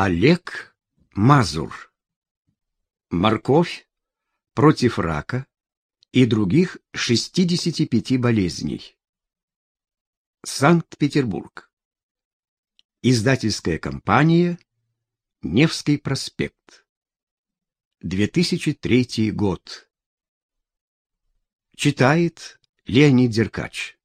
Олег Мазур. Морковь против рака и других 65 болезней. Санкт-Петербург. Издательская компания Невский проспект. 2003 год. Читает Леонид Деркач.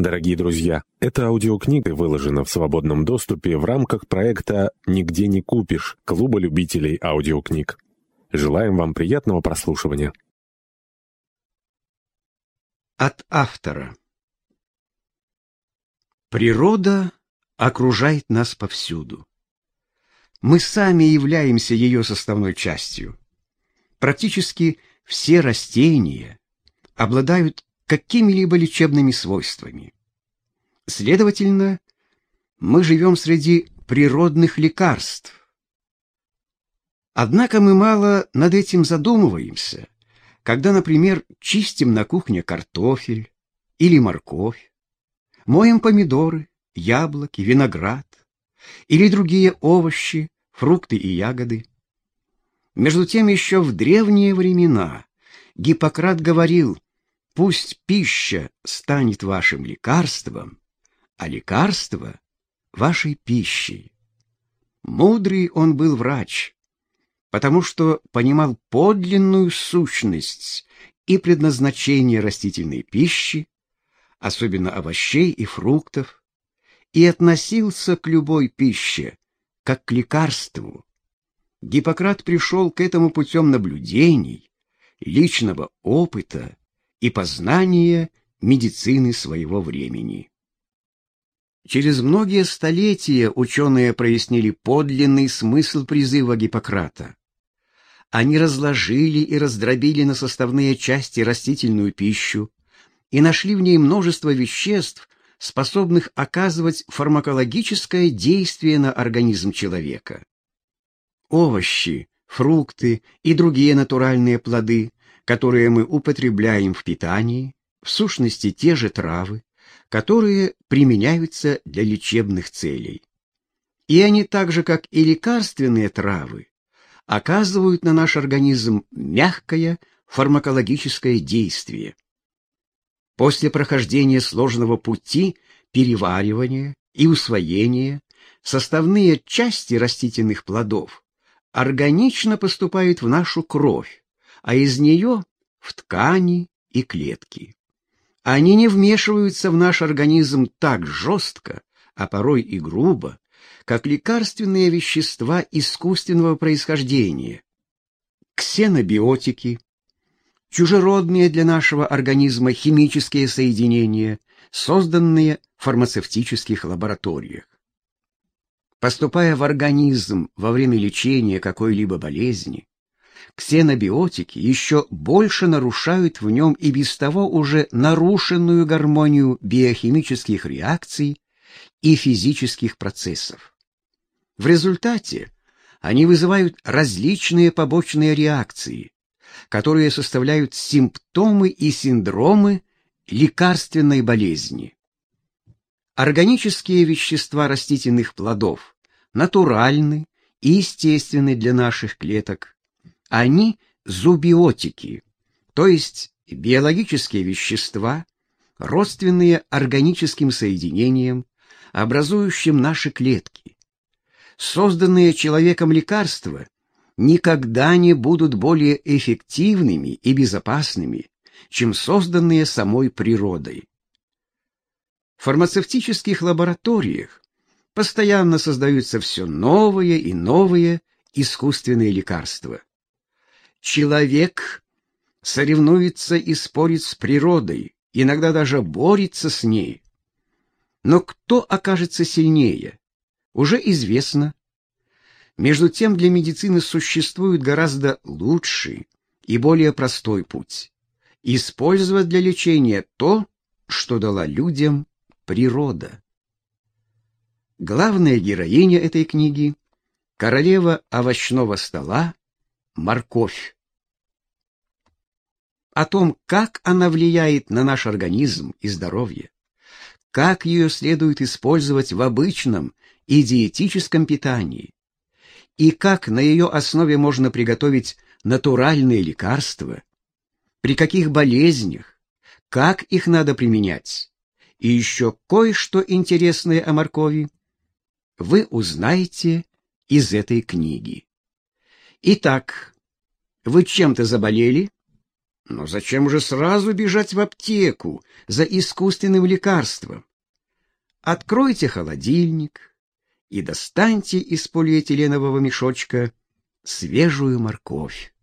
Дорогие друзья, эта аудиокнига выложена в свободном доступе в рамках проекта «Нигде не купишь» Клуба любителей аудиокниг. Желаем вам приятного прослушивания. От автора. Природа окружает нас повсюду. Мы сами являемся ее составной частью. Практически все растения обладают какими-либо лечебными свойствами. Следовательно, мы живем среди природных лекарств. Однако мы мало над этим задумываемся, когда, например, чистим на кухне картофель или морковь, моем помидоры, яблоки, виноград или другие овощи, фрукты и ягоды. Между тем еще в древние времена Гиппократ говорил – Пусть пища станет вашим лекарством, а лекарство — вашей пищей. Мудрый он был врач, потому что понимал подлинную сущность и предназначение растительной пищи, особенно овощей и фруктов, и относился к любой пище как к лекарству. Гиппократ пришел к этому путем наблюдений, личного опыта и познания медицины своего времени. Через многие столетия ученые прояснили подлинный смысл призыва Гиппократа. Они разложили и раздробили на составные части растительную пищу и нашли в ней множество веществ, способных оказывать фармакологическое действие на организм человека. Овощи, фрукты и другие натуральные плоды которые мы употребляем в питании, в сущности те же травы, которые применяются для лечебных целей. И они так же, как и лекарственные травы, оказывают на наш организм мягкое фармакологическое действие. После прохождения сложного пути переваривания и усвоения составные части растительных плодов органично поступают в нашу кровь, а из нее в ткани и клетки. Они не вмешиваются в наш организм так жестко, а порой и грубо, как лекарственные вещества искусственного происхождения. Ксенобиотики, чужеродные для нашего организма химические соединения, созданные в фармацевтических лабораториях. Поступая в организм во время лечения какой-либо болезни, ксенобиотики еще больше нарушают в нем и без того уже нарушенную гармонию биохимических реакций и физических процессов. В результате они вызывают различные побочные реакции, которые составляют симптомы и синдромы лекарственной болезни. Органические вещества растительных плодов натуральны и естественны для наших клеток, они зубиотики, то есть биологические вещества, родственные органическим соединениям, образующим наши клетки. Созданные человеком лекарства никогда не будут более эффективными и безопасными, чем созданные самой природой. В фармацевтических лабораториях постоянно создаются все новые и новые искусственные лекарства. Человек соревнуется и спорит с природой, иногда даже борется с ней. Но кто окажется сильнее, уже известно. Между тем для медицины существует гораздо лучший и более простой путь – использовать для лечения то, что дала людям природа. Главная героиня этой книги – королева овощного стола морковь. О том, как она влияет на наш организм и здоровье, как ее следует использовать в обычном и диетическом питании, и как на ее основе можно приготовить натуральные лекарства, при каких болезнях, как их надо применять, и еще кое-что интересное о моркови, вы узнаете из этой книги. Итак, вы чем-то заболели? Но зачем же сразу бежать в аптеку за искусственным лекарством? Откройте холодильник и достаньте из полиэтиленового мешочка свежую морковь.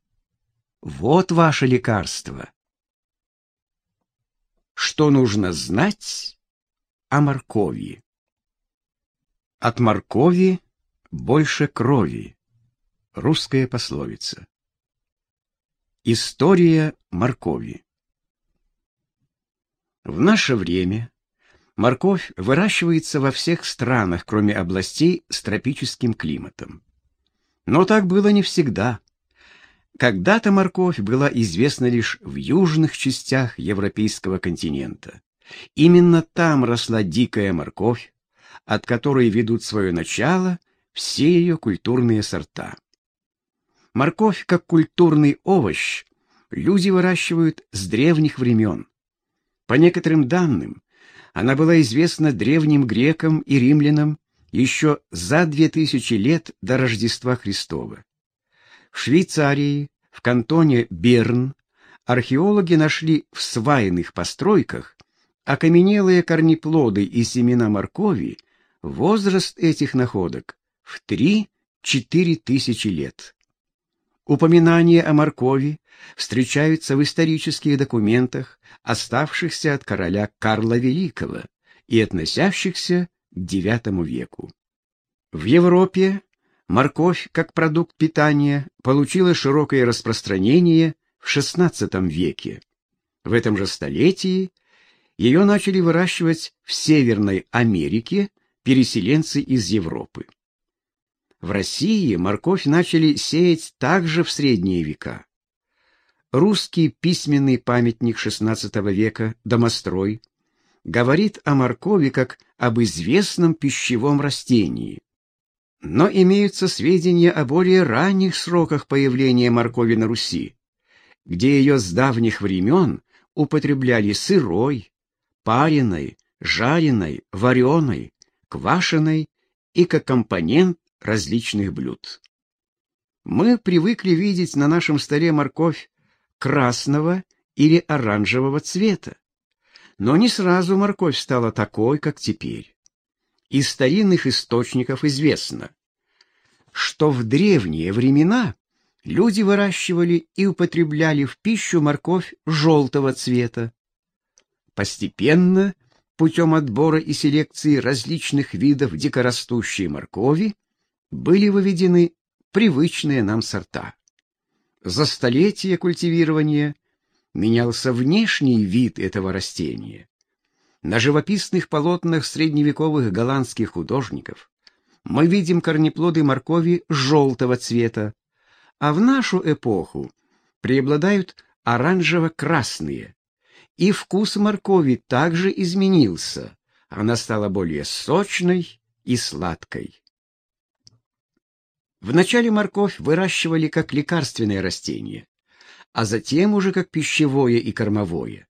Вот ваше лекарство. Что нужно знать о моркови? От моркови больше крови. Русская пословица. История моркови. В наше время морковь выращивается во всех странах, кроме областей с тропическим климатом. Но так было не всегда. Когда-то морковь была известна лишь в южных частях европейского континента. Именно там росла дикая морковь, от которой ведут свое начало все ее культурные сорта. Морковь, как культурный овощ, люди выращивают с древних времен. По некоторым данным, она была известна древним грекам и римлянам еще за две тысячи лет до Рождества Христова. В Швейцарии, в кантоне Берн, археологи нашли в свайных постройках окаменелые корнеплоды и семена моркови, возраст этих находок в 3-4 тысячи лет. Упоминания о моркови встречаются в исторических документах, оставшихся от короля Карла Великого и относящихся к IX веку. В Европе морковь как продукт питания получила широкое распространение в XVI веке. В этом же столетии ее начали выращивать в Северной Америке переселенцы из Европы. В России морковь начали сеять также в средние века. Русский письменный памятник XVI века «Домострой» говорит о моркови как об известном пищевом растении. Но имеются сведения о более ранних сроках появления моркови на Руси, где ее с давних времен употребляли сырой, пареной, жареной, вареной, квашеной и как компонент различных блюд. Мы привыкли видеть на нашем столе морковь красного или оранжевого цвета. Но не сразу морковь стала такой, как теперь. Из старинных источников известно, что в древние времена люди выращивали и употребляли в пищу морковь желтого цвета. Постепенно, путем отбора и селекции различных видов дикорастущей моркови, были выведены привычные нам сорта. За столетия культивирования менялся внешний вид этого растения. На живописных полотнах средневековых голландских художников мы видим корнеплоды моркови желтого цвета, а в нашу эпоху преобладают оранжево-красные. И вкус моркови также изменился, она стала более сочной и сладкой. Вначале морковь выращивали как лекарственное растение, а затем уже как пищевое и кормовое.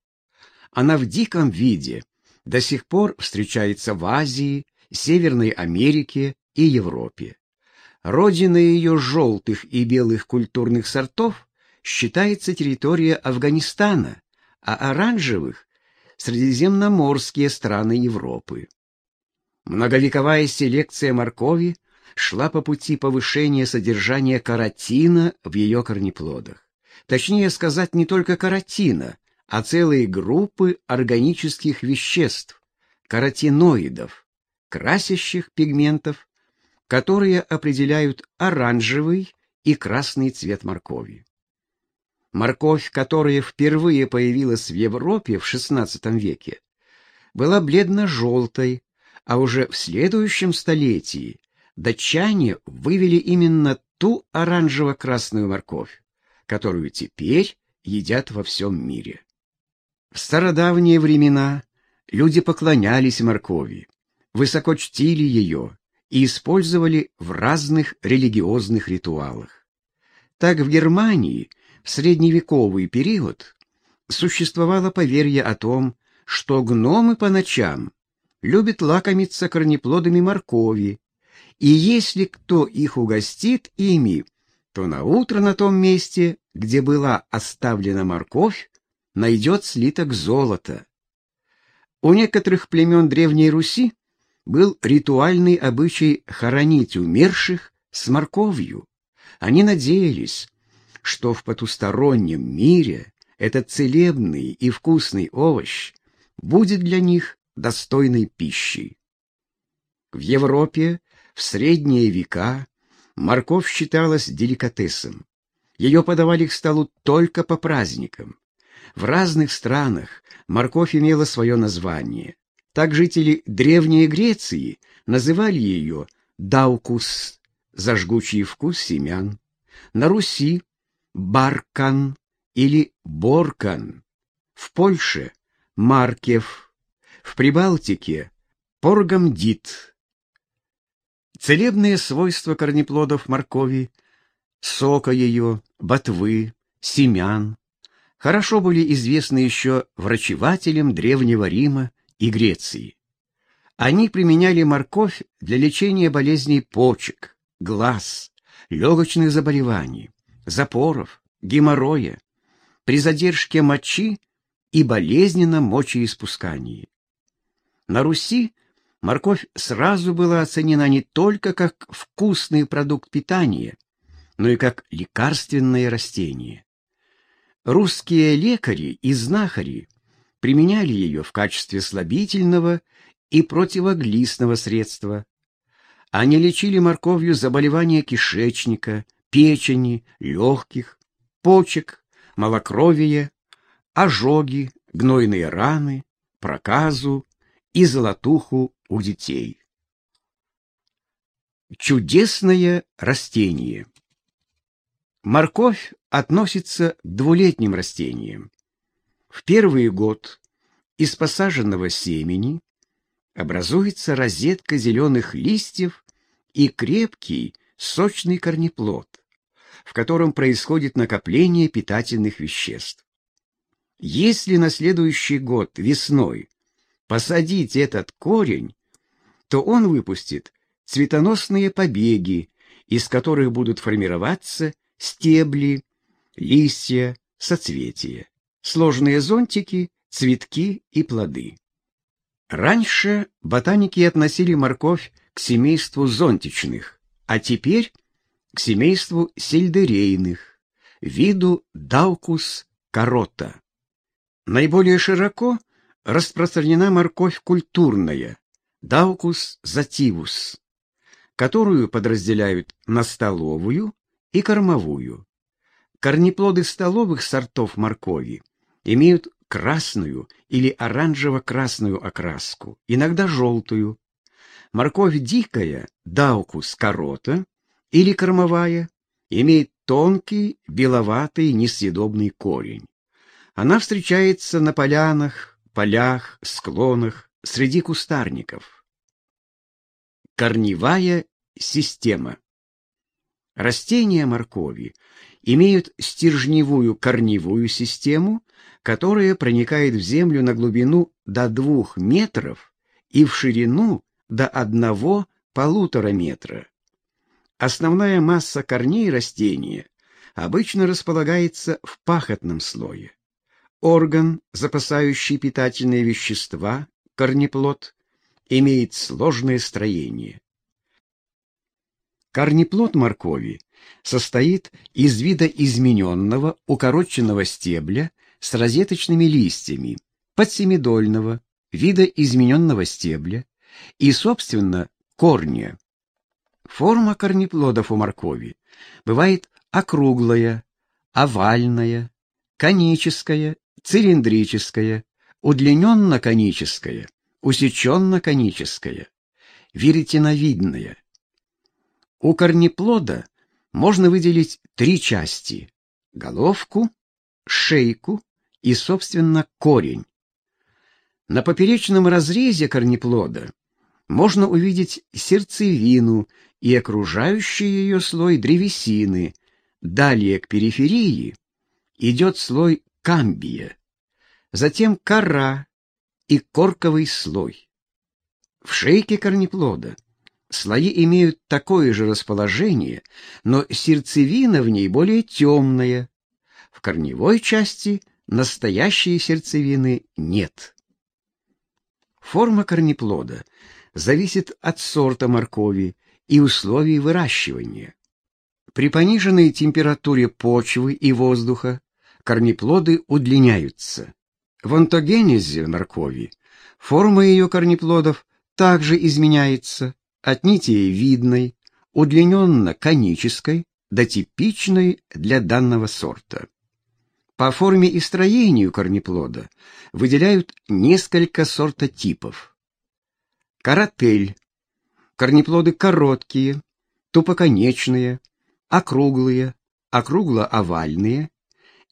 Она в диком виде до сих пор встречается в Азии, Северной Америке и Европе. Родиной ее желтых и белых культурных сортов считается территория Афганистана, а оранжевых – средиземноморские страны Европы. Многовековая селекция моркови – шла по пути повышения содержания каротина в ее корнеплодах. Точнее сказать, не только каротина, а целые группы органических веществ, каротиноидов, красящих пигментов, которые определяют оранжевый и красный цвет моркови. Морковь, которая впервые появилась в Европе в XVI веке, была бледно-желтой, а уже в следующем столетии датчане вывели именно ту оранжево-красную морковь, которую теперь едят во всем мире. В стародавние времена люди поклонялись моркови, высоко чтили ее и использовали в разных религиозных ритуалах. Так в Германии в средневековый период существовало поверье о том, что гномы по ночам любят лакомиться корнеплодами моркови, и если кто их угостит ими, то на утро на том месте, где была оставлена морковь, найдет слиток золота. У некоторых племен Древней Руси был ритуальный обычай хоронить умерших с морковью. Они надеялись, что в потустороннем мире этот целебный и вкусный овощ будет для них достойной пищей. В Европе в средние века морковь считалась деликатесом. Ее подавали к столу только по праздникам. В разных странах морковь имела свое название. Так жители Древней Греции называли ее даукус за жгучий вкус семян. На Руси — баркан или боркан. В Польше — маркев. В Прибалтике — поргамдит. Целебные свойства корнеплодов моркови, сока ее, ботвы, семян, хорошо были известны еще врачевателям Древнего Рима и Греции. Они применяли морковь для лечения болезней почек, глаз, легочных заболеваний, запоров, геморроя, при задержке мочи и болезненном мочеиспускании. На Руси морковь сразу была оценена не только как вкусный продукт питания, но и как лекарственное растение. Русские лекари и знахари применяли ее в качестве слабительного и противоглистного средства. Они лечили морковью заболевания кишечника, печени, легких, почек, малокровие, ожоги, гнойные раны, проказу и золотуху у детей. Чудесное растение. Морковь относится к двулетним растениям. В первый год из посаженного семени образуется розетка зеленых листьев и крепкий, сочный корнеплод, в котором происходит накопление питательных веществ. Если на следующий год весной посадить этот корень, то он выпустит цветоносные побеги, из которых будут формироваться стебли, листья, соцветия, сложные зонтики, цветки и плоды. Раньше ботаники относили морковь к семейству зонтичных, а теперь к семейству сельдерейных, виду Даукус корота. Наиболее широко распространена морковь культурная, Даукус зативус, которую подразделяют на столовую и кормовую. Корнеплоды столовых сортов моркови имеют красную или оранжево-красную окраску, иногда желтую. Морковь дикая, даукус корота, или кормовая, имеет тонкий, беловатый, несъедобный корень. Она встречается на полянах, полях, склонах, среди кустарников. Корневая система. Растения моркови имеют стержневую корневую систему, которая проникает в землю на глубину до 2 метров и в ширину до 1-1,5 метра. Основная масса корней растения обычно располагается в пахотном слое. Орган, запасающий питательные вещества, корнеплод, имеет сложное строение. Корнеплод моркови состоит из видоизмененного укороченного стебля с розеточными листьями, подсемидольного, видоизмененного стебля и, собственно, корня. Форма корнеплодов у моркови бывает округлая, овальная, коническая, цилиндрическая, удлиненно-коническая, усеченно-коническая, веретеновидная. У корнеплода можно выделить три части – головку, шейку и, собственно, корень. На поперечном разрезе корнеплода можно увидеть сердцевину и окружающий ее слой древесины. Далее к периферии идет слой камбия, затем кора и корковый слой. В шейке корнеплода слои имеют такое же расположение, но сердцевина в ней более темная. В корневой части настоящей сердцевины нет. Форма корнеплода зависит от сорта моркови и условий выращивания. При пониженной температуре почвы и воздуха корнеплоды удлиняются. В онтогенезе моркови форма ее корнеплодов также изменяется от нитеевидной, удлиненно-конической до типичной для данного сорта. По форме и строению корнеплода выделяют несколько сортотипов. Каратель. Корнеплоды короткие, тупоконечные, округлые, округло-овальные.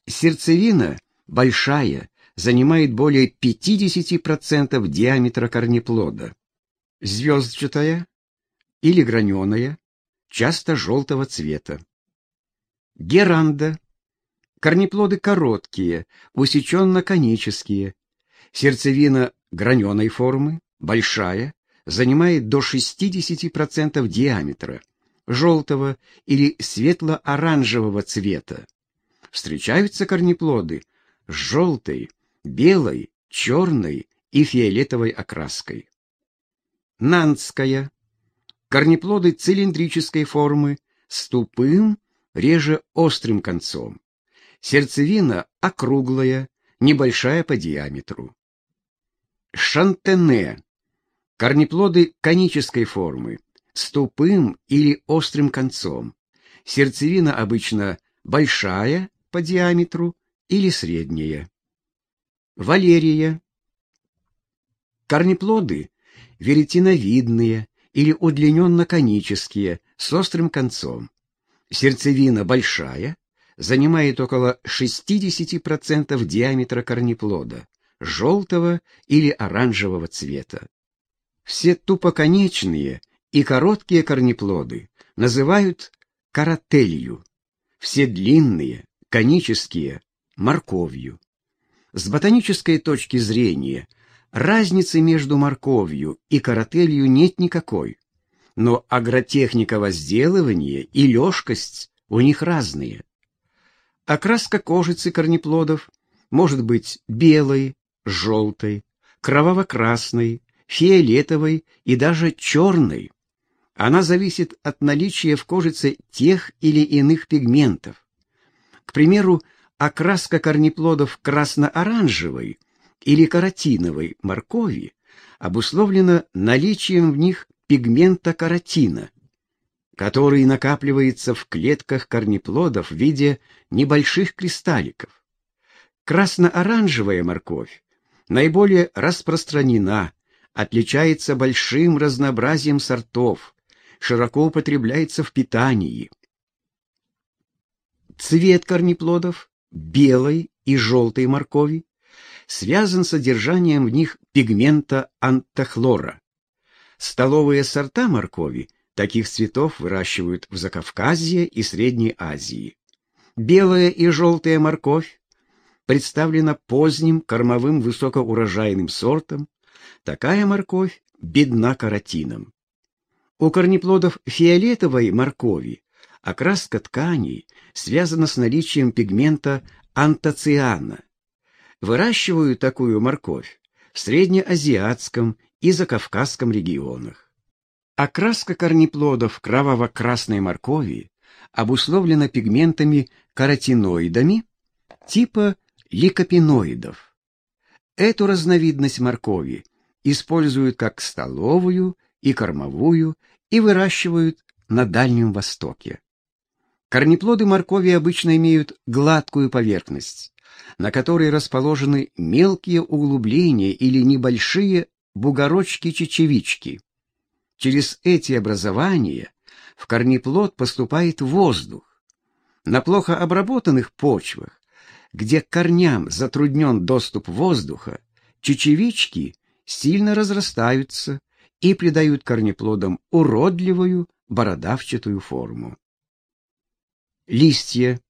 Сердцевина большая, занимает более 50% диаметра корнеплода. Звездчатая или граненая, часто желтого цвета. Геранда Корнеплоды короткие, усеченно-конические. Сердцевина граненой формы, большая, занимает до 60% диаметра, желтого или светло-оранжевого цвета. Встречаются корнеплоды желтой, белой, черной и фиолетовой окраской. Нанская. Корнеплоды цилиндрической формы с тупым, реже острым концом. Сердцевина округлая, небольшая по диаметру. Шантене. Корнеплоды конической формы, с тупым или острым концом. Сердцевина обычно большая по диаметру или средняя. Валерия. Корнеплоды веретиновидные или удлиненно-конические с острым концом. Сердцевина большая, занимает около 60% диаметра корнеплода, желтого или оранжевого цвета. Все тупоконечные и короткие корнеплоды называют карателью, все длинные, конические – морковью. С ботанической точки зрения разницы между морковью и карателью нет никакой, но агротехника возделывания и лёжкость у них разные. Окраска кожицы корнеплодов может быть белой, желтой, кроваво-красной, фиолетовой и даже черной. Она зависит от наличия в кожице тех или иных пигментов. К примеру, окраска корнеплодов красно-оранжевой или каротиновой моркови обусловлена наличием в них пигмента каротина, который накапливается в клетках корнеплодов в виде небольших кристалликов. Красно-оранжевая морковь наиболее распространена, отличается большим разнообразием сортов, широко употребляется в питании. Цвет корнеплодов белой и желтой моркови связан с содержанием в них пигмента антохлора. Столовые сорта моркови Таких цветов выращивают в Закавказье и Средней Азии. Белая и желтая морковь представлена поздним кормовым высокоурожайным сортом. Такая морковь бедна каротином. У корнеплодов фиолетовой моркови окраска тканей связана с наличием пигмента антоциана. Выращивают такую морковь в среднеазиатском и закавказском регионах. Окраска корнеплодов кроваво-красной моркови обусловлена пигментами каротиноидами типа ликопиноидов. Эту разновидность моркови используют как столовую и кормовую и выращивают на Дальнем Востоке. Корнеплоды моркови обычно имеют гладкую поверхность, на которой расположены мелкие углубления или небольшие бугорочки-чечевички. Через эти образования в корнеплод поступает воздух. На плохо обработанных почвах, где к корням затруднен доступ воздуха, чечевички сильно разрастаются и придают корнеплодам уродливую бородавчатую форму. Листья.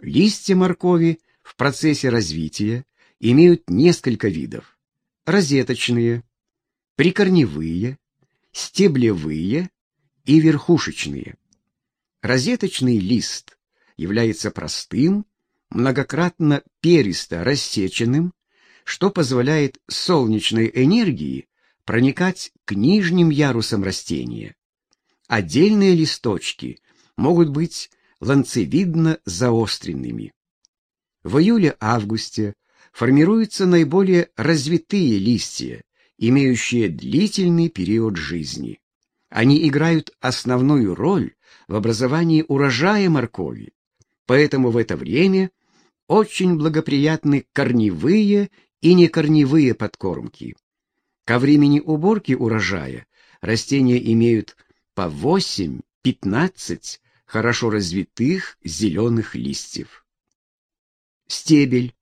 Листья моркови в процессе развития имеют несколько видов. Розеточные, прикорневые, стеблевые и верхушечные. Розеточный лист является простым, многократно перисто рассеченным, что позволяет солнечной энергии проникать к нижним ярусам растения. Отдельные листочки могут быть ланцевидно заостренными. В июле-августе формируются наиболее развитые листья, имеющие длительный период жизни. Они играют основную роль в образовании урожая моркови, поэтому в это время очень благоприятны корневые и некорневые подкормки. Ко времени уборки урожая растения имеют по 8-15 хорошо развитых зеленых листьев. Стебель.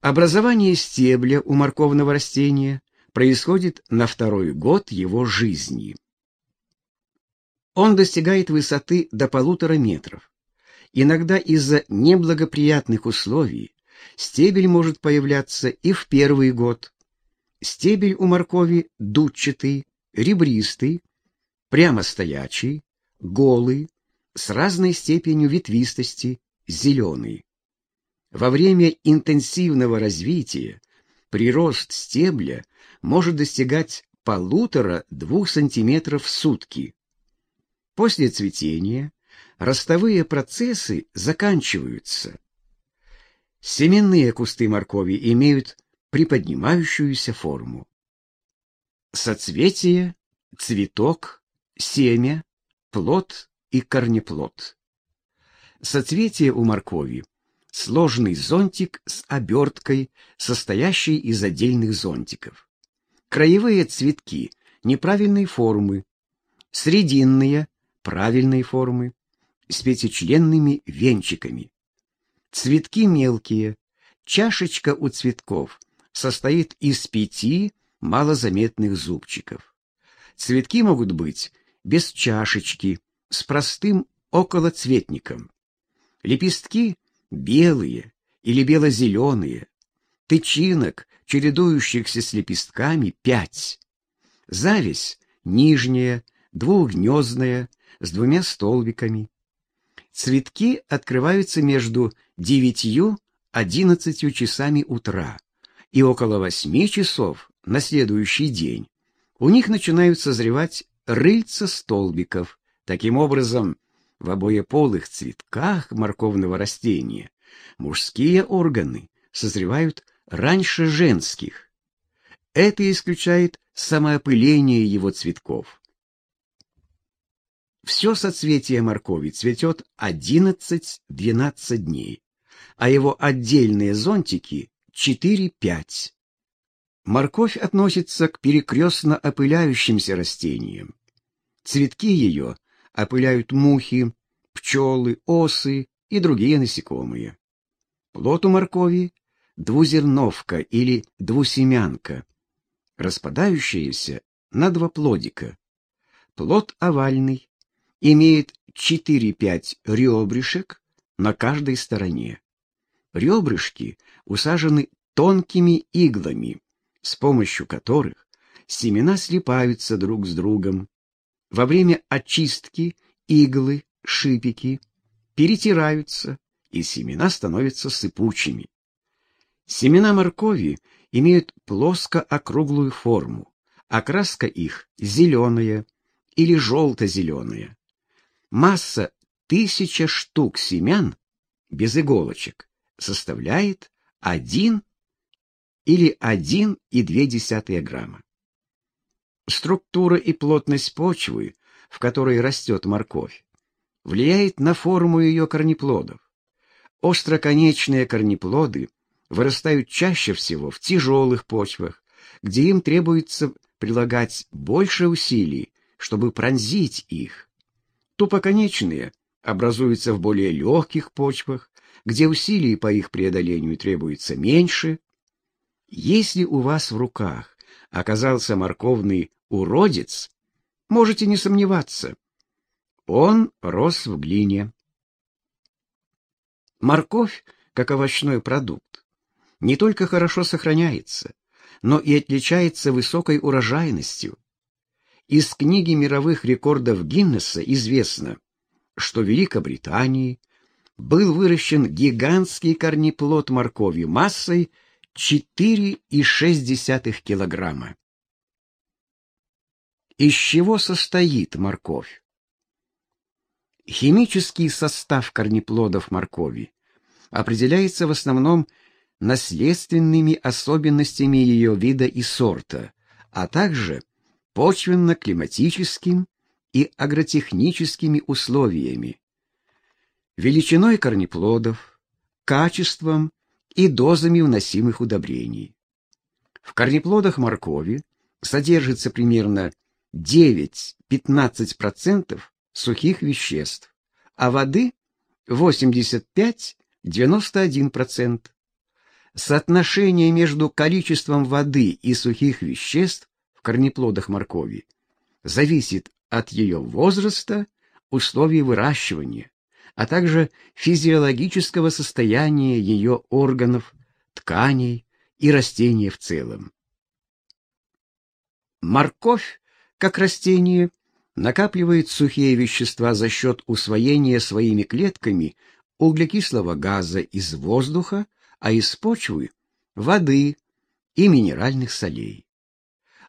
Образование стебля у морковного растения происходит на второй год его жизни. Он достигает высоты до полутора метров. Иногда из-за неблагоприятных условий стебель может появляться и в первый год. Стебель у моркови дудчатый, ребристый, прямо стоячий, голый, с разной степенью ветвистости, зеленый. Во время интенсивного развития прирост стебля может достигать полутора-двух сантиметров в сутки. После цветения ростовые процессы заканчиваются. Семенные кусты моркови имеют приподнимающуюся форму. Соцветие, цветок, семя, плод и корнеплод. Соцветие у моркови – сложный зонтик с оберткой, состоящей из отдельных зонтиков. Краевые цветки неправильной формы, срединные – правильной формы, с пятичленными венчиками. Цветки мелкие, чашечка у цветков состоит из пяти малозаметных зубчиков. Цветки могут быть без чашечки, с простым околоцветником. Лепестки белые или бело-зеленые, тычинок, чередующихся с лепестками, пять. Зависть нижняя, двухгнездная, с двумя столбиками. Цветки открываются между девятью-одиннадцатью часами утра и около восьми часов на следующий день. У них начинают созревать рыльца столбиков. Таким образом, в обоеполых цветках морковного растения мужские органы созревают раньше женских. Это исключает самоопыление его цветков. Все соцветие моркови цветет 11-12 дней, а его отдельные зонтики 4-5. Морковь относится к перекрестно опыляющимся растениям. Цветки ее опыляют мухи, пчелы, осы и другие насекомые. Плод у моркови – двузерновка или двусемянка, распадающаяся на два плодика. Плод овальный, имеет 4-5 ребрышек на каждой стороне. Ребрышки усажены тонкими иглами, с помощью которых семена слипаются друг с другом. Во время очистки иглы, шипики перетираются, и семена становятся сыпучими. Семена моркови имеют плоско-округлую форму, окраска их зеленая или желто-зеленая. Масса тысяча штук семян без иголочек составляет 1 или 1,2 грамма. Структура и плотность почвы, в которой растет морковь, влияет на форму ее корнеплодов. Остроконечные корнеплоды вырастают чаще всего в тяжелых почвах, где им требуется прилагать больше усилий, чтобы пронзить их. Тупоконечные образуются в более легких почвах, где усилий по их преодолению требуется меньше. Если у вас в руках оказался морковный уродец, можете не сомневаться. Он рос в глине. Морковь, как овощной продукт, не только хорошо сохраняется, но и отличается высокой урожайностью. Из книги мировых рекордов Гиннесса известно, что в Великобритании был выращен гигантский корнеплод моркови массой 4,6 килограмма. Из чего состоит морковь? Химический состав корнеплодов моркови определяется в основном наследственными особенностями ее вида и сорта, а также почвенно-климатическим и агротехническими условиями, величиной корнеплодов, качеством и дозами вносимых удобрений. В корнеплодах моркови содержится примерно 9-15% сухих веществ, а воды 85-91%. Соотношение между количеством воды и сухих веществ в корнеплодах моркови зависит от ее возраста, условий выращивания, а также физиологического состояния ее органов, тканей и растения в целом. Морковь, как растение, накапливает сухие вещества за счет усвоения своими клетками углекислого газа из воздуха а из почвы — воды и минеральных солей.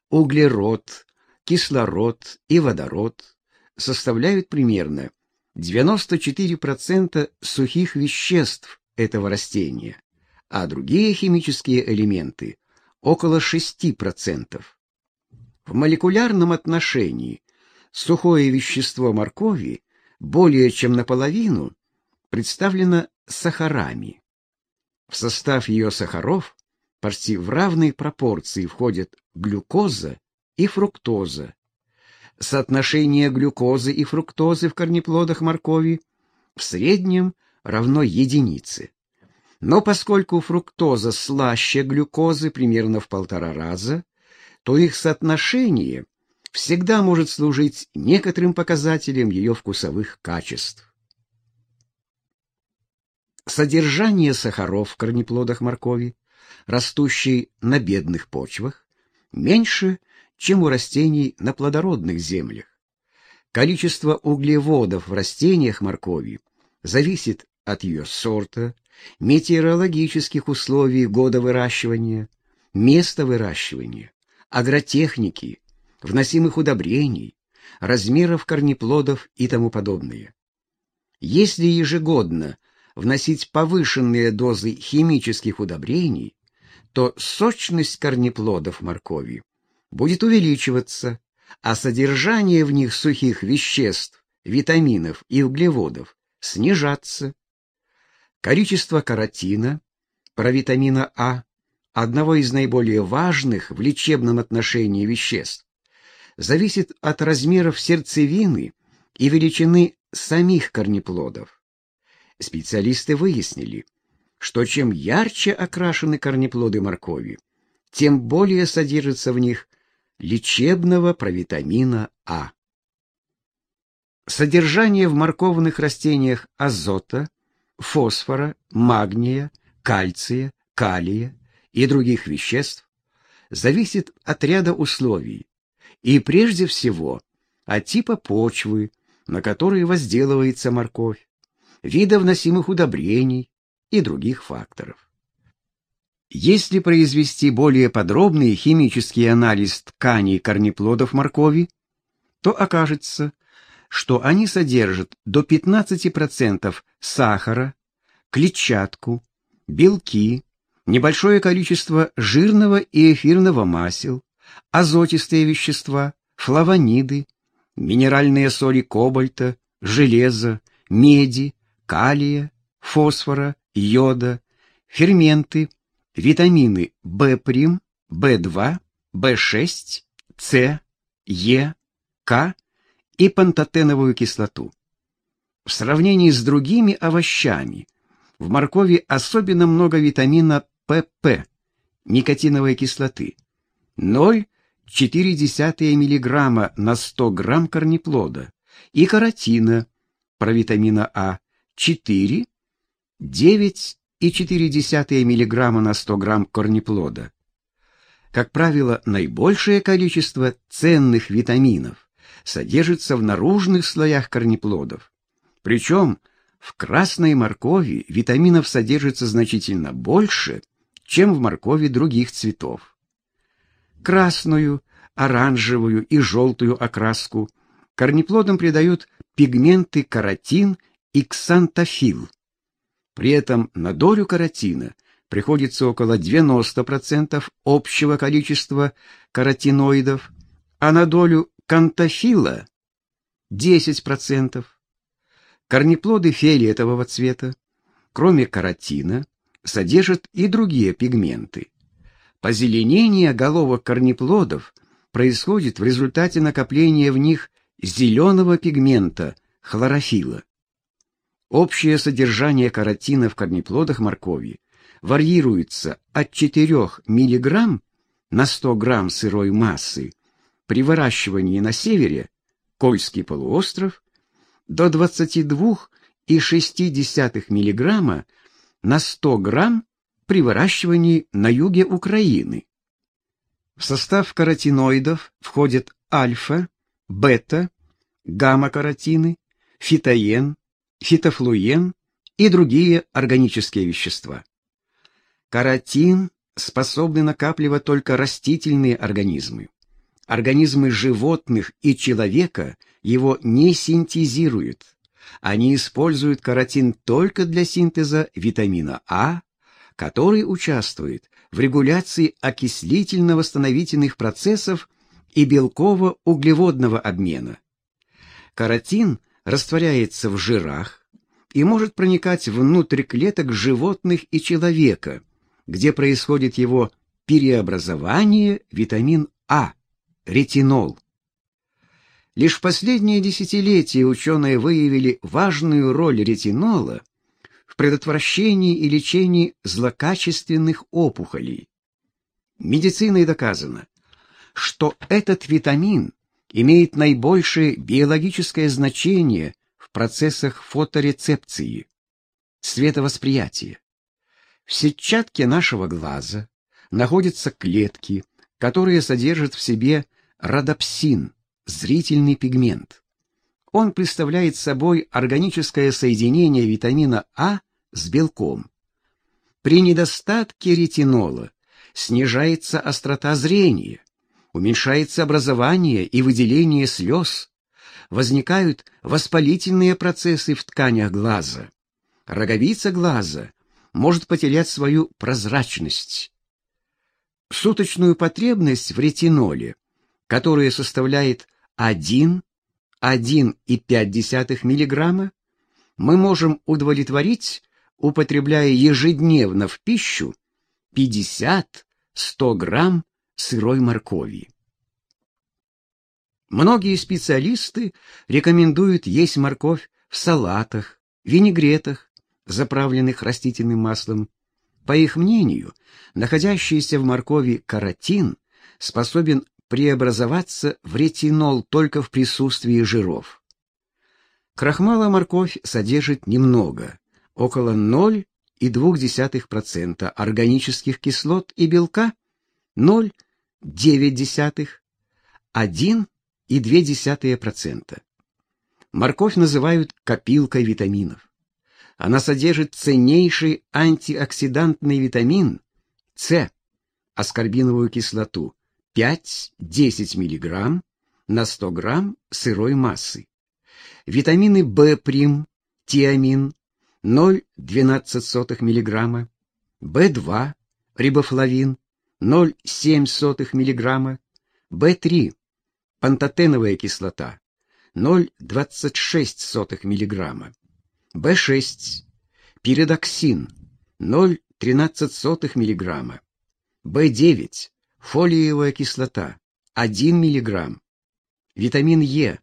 Углерод, кислород и водород составляют примерно 94% сухих веществ этого растения, а другие химические элементы — около 6%. В молекулярном отношении сухое вещество моркови более чем наполовину представлено сахарами. В состав ее сахаров почти в равной пропорции входят глюкоза и фруктоза. Соотношение глюкозы и фруктозы в корнеплодах моркови в среднем равно единице. Но поскольку фруктоза слаще глюкозы примерно в полтора раза, то их соотношение всегда может служить некоторым показателем ее вкусовых качеств. Содержание сахаров в корнеплодах моркови, растущей на бедных почвах, меньше, чем у растений на плодородных землях. Количество углеводов в растениях моркови зависит от ее сорта, метеорологических условий года выращивания, места выращивания, агротехники, вносимых удобрений, размеров корнеплодов и тому подобное. Если ежегодно вносить повышенные дозы химических удобрений, то сочность корнеплодов моркови будет увеличиваться, а содержание в них сухих веществ, витаминов и углеводов снижаться. Количество каротина, провитамина А, одного из наиболее важных в лечебном отношении веществ, зависит от размеров сердцевины и величины самих корнеплодов. Специалисты выяснили, что чем ярче окрашены корнеплоды моркови, тем более содержится в них лечебного провитамина А. Содержание в морковных растениях азота, фосфора, магния, кальция, калия и других веществ зависит от ряда условий и прежде всего от типа почвы, на которой возделывается морковь, вида вносимых удобрений и других факторов. Если произвести более подробный химический анализ тканей корнеплодов моркови, то окажется, что они содержат до 15% сахара, клетчатку, белки, небольшое количество жирного и эфирного масел, азотистые вещества, флавониды, минеральные соли кобальта, железа, меди, калия, фосфора, йода, ферменты, витамины В', В2, В6, С, Е, К и пантотеновую кислоту. В сравнении с другими овощами в моркови особенно много витамина ПП, никотиновой кислоты, 0,1 0,4 мг на 100 грамм корнеплода и каротина, провитамина А, 4, 9,4 мг на 100 грамм корнеплода. Как правило, наибольшее количество ценных витаминов содержится в наружных слоях корнеплодов. Причем в красной моркови витаминов содержится значительно больше, чем в моркови других цветов. Красную, оранжевую и желтую окраску корнеплодам придают пигменты каротин и ксантофил. При этом на долю каротина приходится около 90% общего количества каротиноидов, а на долю кантофила 10%. Корнеплоды фиолетового цвета, кроме каротина, содержат и другие пигменты. Позеленение головок корнеплодов происходит в результате накопления в них зеленого пигмента хлорофила. Общее содержание каротина в корнеплодах моркови варьируется от 4 мг на 100 грамм сырой массы при выращивании на севере, Кольский полуостров, до 22,6 мг на 100 грамм при выращивании на юге Украины. В состав каротиноидов входят альфа, бета, гамма-каротины, фитоен, фитофлуен и другие органические вещества. Каротин способны накапливать только растительные организмы. Организмы животных и человека его не синтезируют. Они используют каротин только для синтеза витамина А, который участвует в регуляции окислительно-восстановительных процессов и белково-углеводного обмена. Каротин растворяется в жирах и может проникать внутрь клеток животных и человека, где происходит его переобразование витамин А, ретинол. Лишь в последние десятилетия ученые выявили важную роль ретинола в предотвращении и лечении злокачественных опухолей. Медициной доказано, что этот витамин имеет наибольшее биологическое значение в процессах фоторецепции, световосприятия. В сетчатке нашего глаза находятся клетки, которые содержат в себе родопсин, зрительный пигмент. Он представляет собой органическое соединение витамина А с белком. При недостатке ретинола снижается острота зрения, уменьшается образование и выделение слез, возникают воспалительные процессы в тканях глаза. Роговица глаза может потерять свою прозрачность. Суточную потребность в ретиноле, которая составляет 1 1,5 мг, мы можем удовлетворить, употребляя ежедневно в пищу 50-100 грамм сырой моркови. Многие специалисты рекомендуют есть морковь в салатах, винегретах, заправленных растительным маслом. По их мнению, находящийся в моркови каротин способен преобразоваться в ретинол только в присутствии жиров. Крахмала морковь содержит немного, около 0,2% органических кислот и белка, 0,9, 1,2%. Морковь называют копилкой витаминов. Она содержит ценнейший антиоксидантный витамин С, аскорбиновую кислоту, 5-10 мг на 100 грамм сырой массы. Витамины В', тиамин 0,12 мг, В2, рибофлавин 0,7 мг, В3, пантотеновая кислота 0,26 мг, В6, пиридоксин 0,13 мг, В9, фолиевая кислота 1 мг, витамин Е,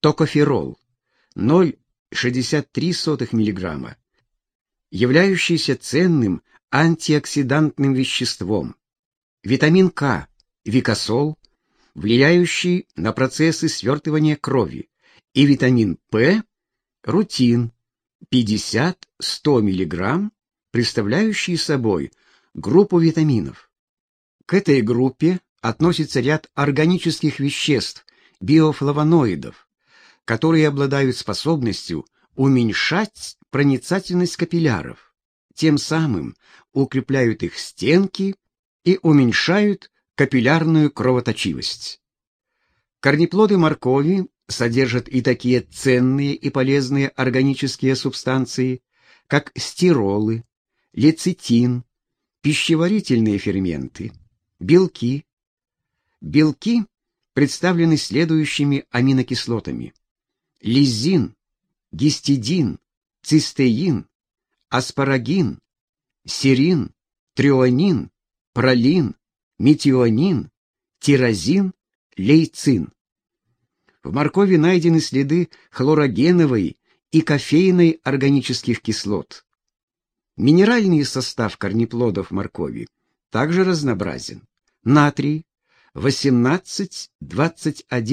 токоферол 0,63 мг, являющийся ценным антиоксидантным веществом, витамин К, викосол влияющий на процессы свертывания крови, и витамин П, рутин, 50-100 мг, представляющий собой группу витаминов. К этой группе относится ряд органических веществ, биофлавоноидов, которые обладают способностью уменьшать проницательность капилляров, тем самым укрепляют их стенки и уменьшают капиллярную кровоточивость. Корнеплоды моркови содержат и такие ценные и полезные органические субстанции, как стиролы, лецитин, пищеварительные ферменты, белки. Белки представлены следующими аминокислотами: лизин, гистидин, цистеин, аспарагин, серин, трионин, пролин, метионин, тирозин, лейцин. В моркови найдены следы хлорогеновой и кофейной органических кислот. Минеральный состав корнеплодов моркови также разнообразен. Натрий 18-21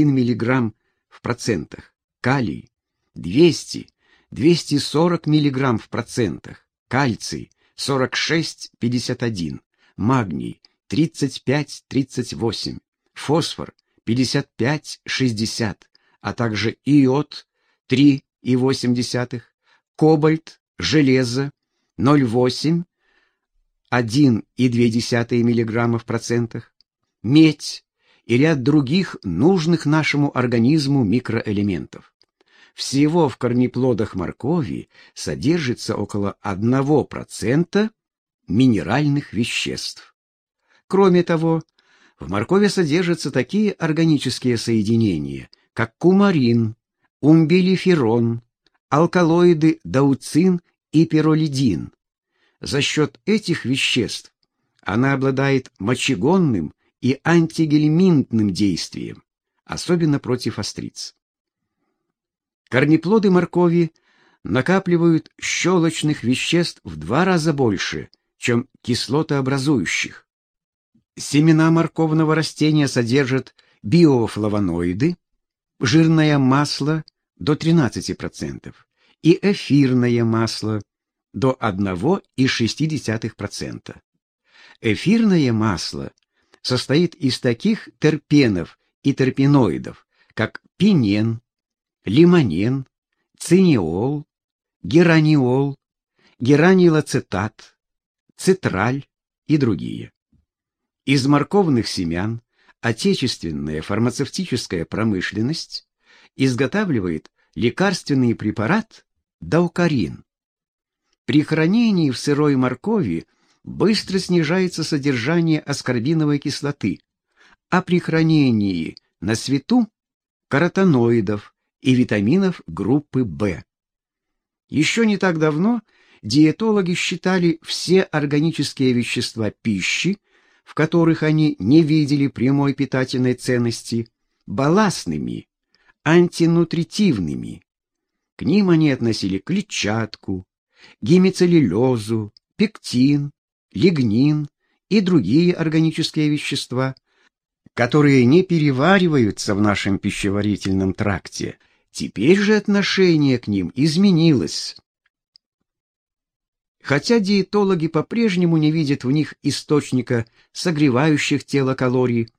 мг в процентах, калий 200-240 мг в процентах, кальций 46-51, магний 35-38, фосфор 55-60, а также иод 3,8, кобальт, железо 0,8, 1,2 мг в процентах, медь и ряд других нужных нашему организму микроэлементов. Всего в корнеплодах моркови содержится около 1% минеральных веществ. Кроме того, в моркови содержатся такие органические соединения, как кумарин, умбилиферон, алкалоиды дауцин и пиролидин. За счет этих веществ она обладает мочегонным и антигельминтным действием, особенно против остриц. Корнеплоды моркови накапливают щелочных веществ в два раза больше, чем кислотообразующих. Семена морковного растения содержат биофлавоноиды, жирное масло до 13% и эфирное масло до 1,6%. Эфирное масло состоит из таких терпенов и терпеноидов, как пинен, лимонен, циниол, гераниол, геранилоцетат, цитраль и другие. Из морковных семян отечественная фармацевтическая промышленность изготавливает лекарственный препарат даукарин. При хранении в сырой моркови быстро снижается содержание аскорбиновой кислоты, а при хранении на свету каротиноидов и витаминов группы В. Еще не так давно диетологи считали все органические вещества пищи в которых они не видели прямой питательной ценности, балластными, антинутритивными. К ним они относили клетчатку, гемицеллюлезу, пектин, лигнин и другие органические вещества, которые не перевариваются в нашем пищеварительном тракте. Теперь же отношение к ним изменилось. Хотя диетологи по-прежнему не видят в них источника согревающих тело калорий,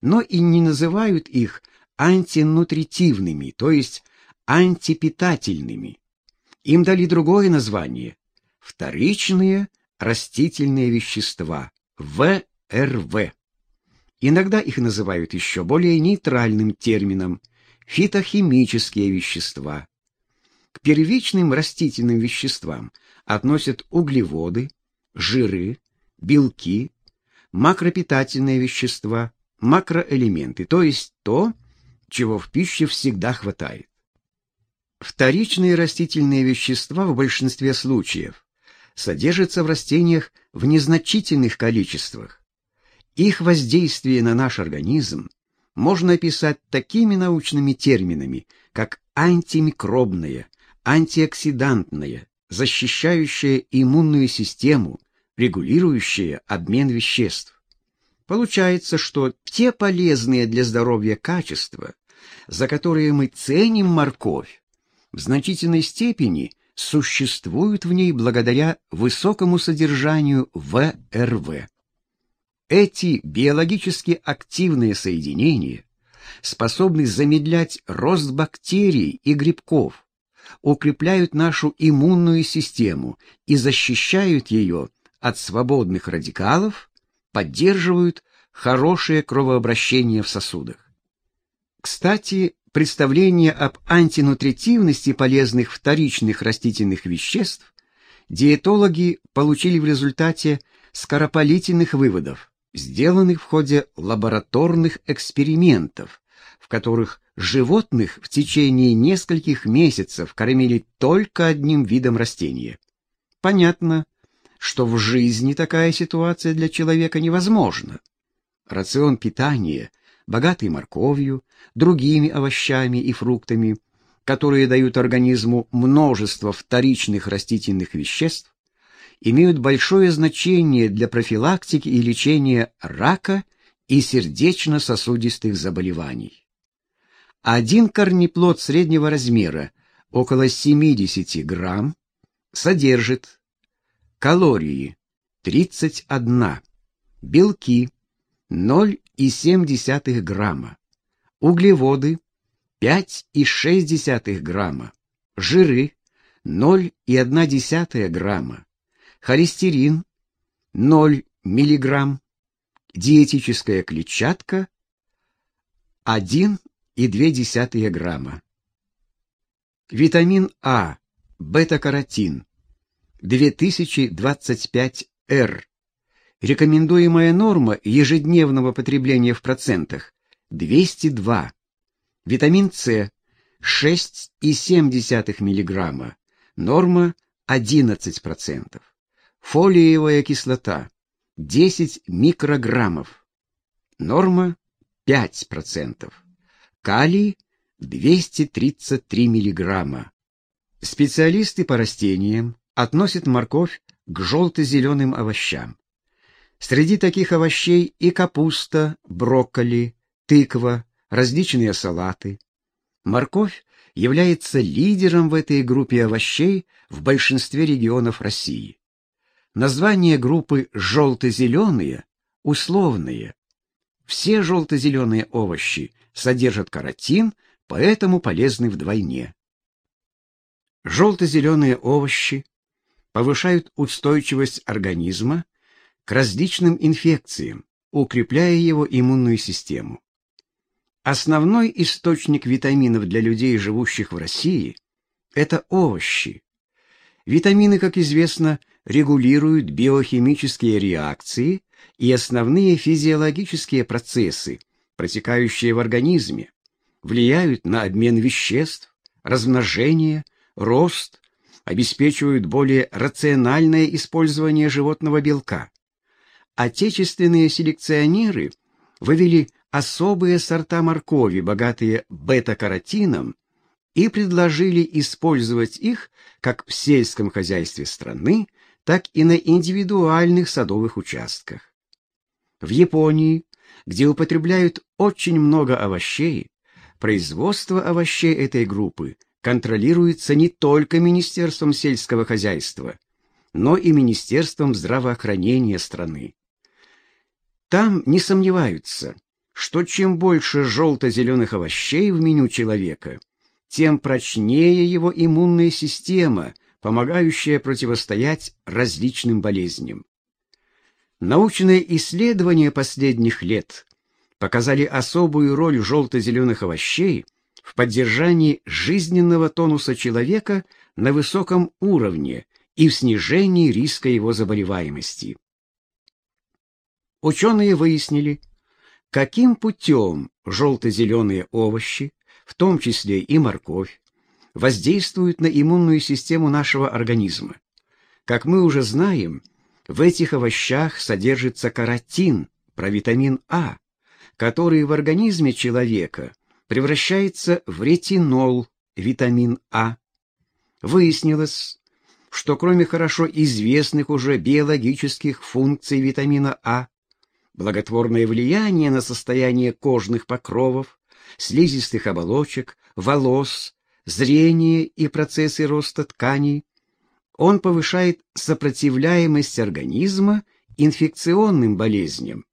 но и не называют их антинутритивными, то есть антипитательными. Им дали другое название – вторичные растительные вещества, ВРВ. Иногда их называют еще более нейтральным термином – фитохимические вещества. К первичным растительным веществам относят углеводы, жиры, белки, макропитательные вещества, макроэлементы, то есть то, чего в пище всегда хватает. Вторичные растительные вещества в большинстве случаев содержатся в растениях в незначительных количествах. Их воздействие на наш организм можно описать такими научными терминами, как антимикробное, антиоксидантное, защищающее иммунную систему, регулирующее обмен веществ. Получается, что те полезные для здоровья качества, за которые мы ценим морковь, в значительной степени существуют в ней благодаря высокому содержанию ВРВ. Эти биологически активные соединения способны замедлять рост бактерий и грибков, укрепляют нашу иммунную систему и защищают ее от свободных радикалов, поддерживают хорошее кровообращение в сосудах. Кстати, представление об антинутритивности полезных вторичных растительных веществ диетологи получили в результате скоропалительных выводов, сделанных в ходе лабораторных экспериментов, которых животных в течение нескольких месяцев кормили только одним видом растения. Понятно, что в жизни такая ситуация для человека невозможна. Рацион питания, богатый морковью, другими овощами и фруктами, которые дают организму множество вторичных растительных веществ, имеют большое значение для профилактики и лечения рака и сердечно-сосудистых заболеваний. Один корнеплод среднего размера, около 70 грамм, содержит калории 31, белки 0,7 грамма, углеводы 5,6 грамма, жиры 0,1 грамма, холестерин 0 миллиграмм, диетическая клетчатка 1 и 0,2 грамма. Витамин А, бета-каротин, 2025-Р. Рекомендуемая норма ежедневного потребления в процентах 202. Витамин С 6,7 мг. Норма 11%. Фолиевая кислота 10 микрограммов. Норма 5% калий 233 мг. Специалисты по растениям относят морковь к желто-зеленым овощам. Среди таких овощей и капуста, брокколи, тыква, различные салаты. Морковь является лидером в этой группе овощей в большинстве регионов России. Название группы «желто-зеленые» условные. Все желто-зеленые овощи содержат каротин, поэтому полезны вдвойне. Желто-зеленые овощи повышают устойчивость организма к различным инфекциям, укрепляя его иммунную систему. Основной источник витаминов для людей, живущих в России, это овощи. Витамины, как известно, регулируют биохимические реакции и основные физиологические процессы, протекающие в организме, влияют на обмен веществ, размножение, рост, обеспечивают более рациональное использование животного белка. Отечественные селекционеры вывели особые сорта моркови, богатые бета-каротином, и предложили использовать их как в сельском хозяйстве страны, так и на индивидуальных садовых участках. В Японии где употребляют очень много овощей, производство овощей этой группы контролируется не только Министерством сельского хозяйства, но и Министерством здравоохранения страны. Там не сомневаются, что чем больше желто-зеленых овощей в меню человека, тем прочнее его иммунная система, помогающая противостоять различным болезням. Научные исследования последних лет показали особую роль желто-зеленых овощей в поддержании жизненного тонуса человека на высоком уровне и в снижении риска его заболеваемости. Ученые выяснили, каким путем желто-зеленые овощи, в том числе и морковь, воздействуют на иммунную систему нашего организма. Как мы уже знаем, в этих овощах содержится каротин, провитамин А, который в организме человека превращается в ретинол, витамин А. Выяснилось, что кроме хорошо известных уже биологических функций витамина А, благотворное влияние на состояние кожных покровов, слизистых оболочек, волос, зрение и процессы роста тканей. Он повышает сопротивляемость организма инфекционным болезням.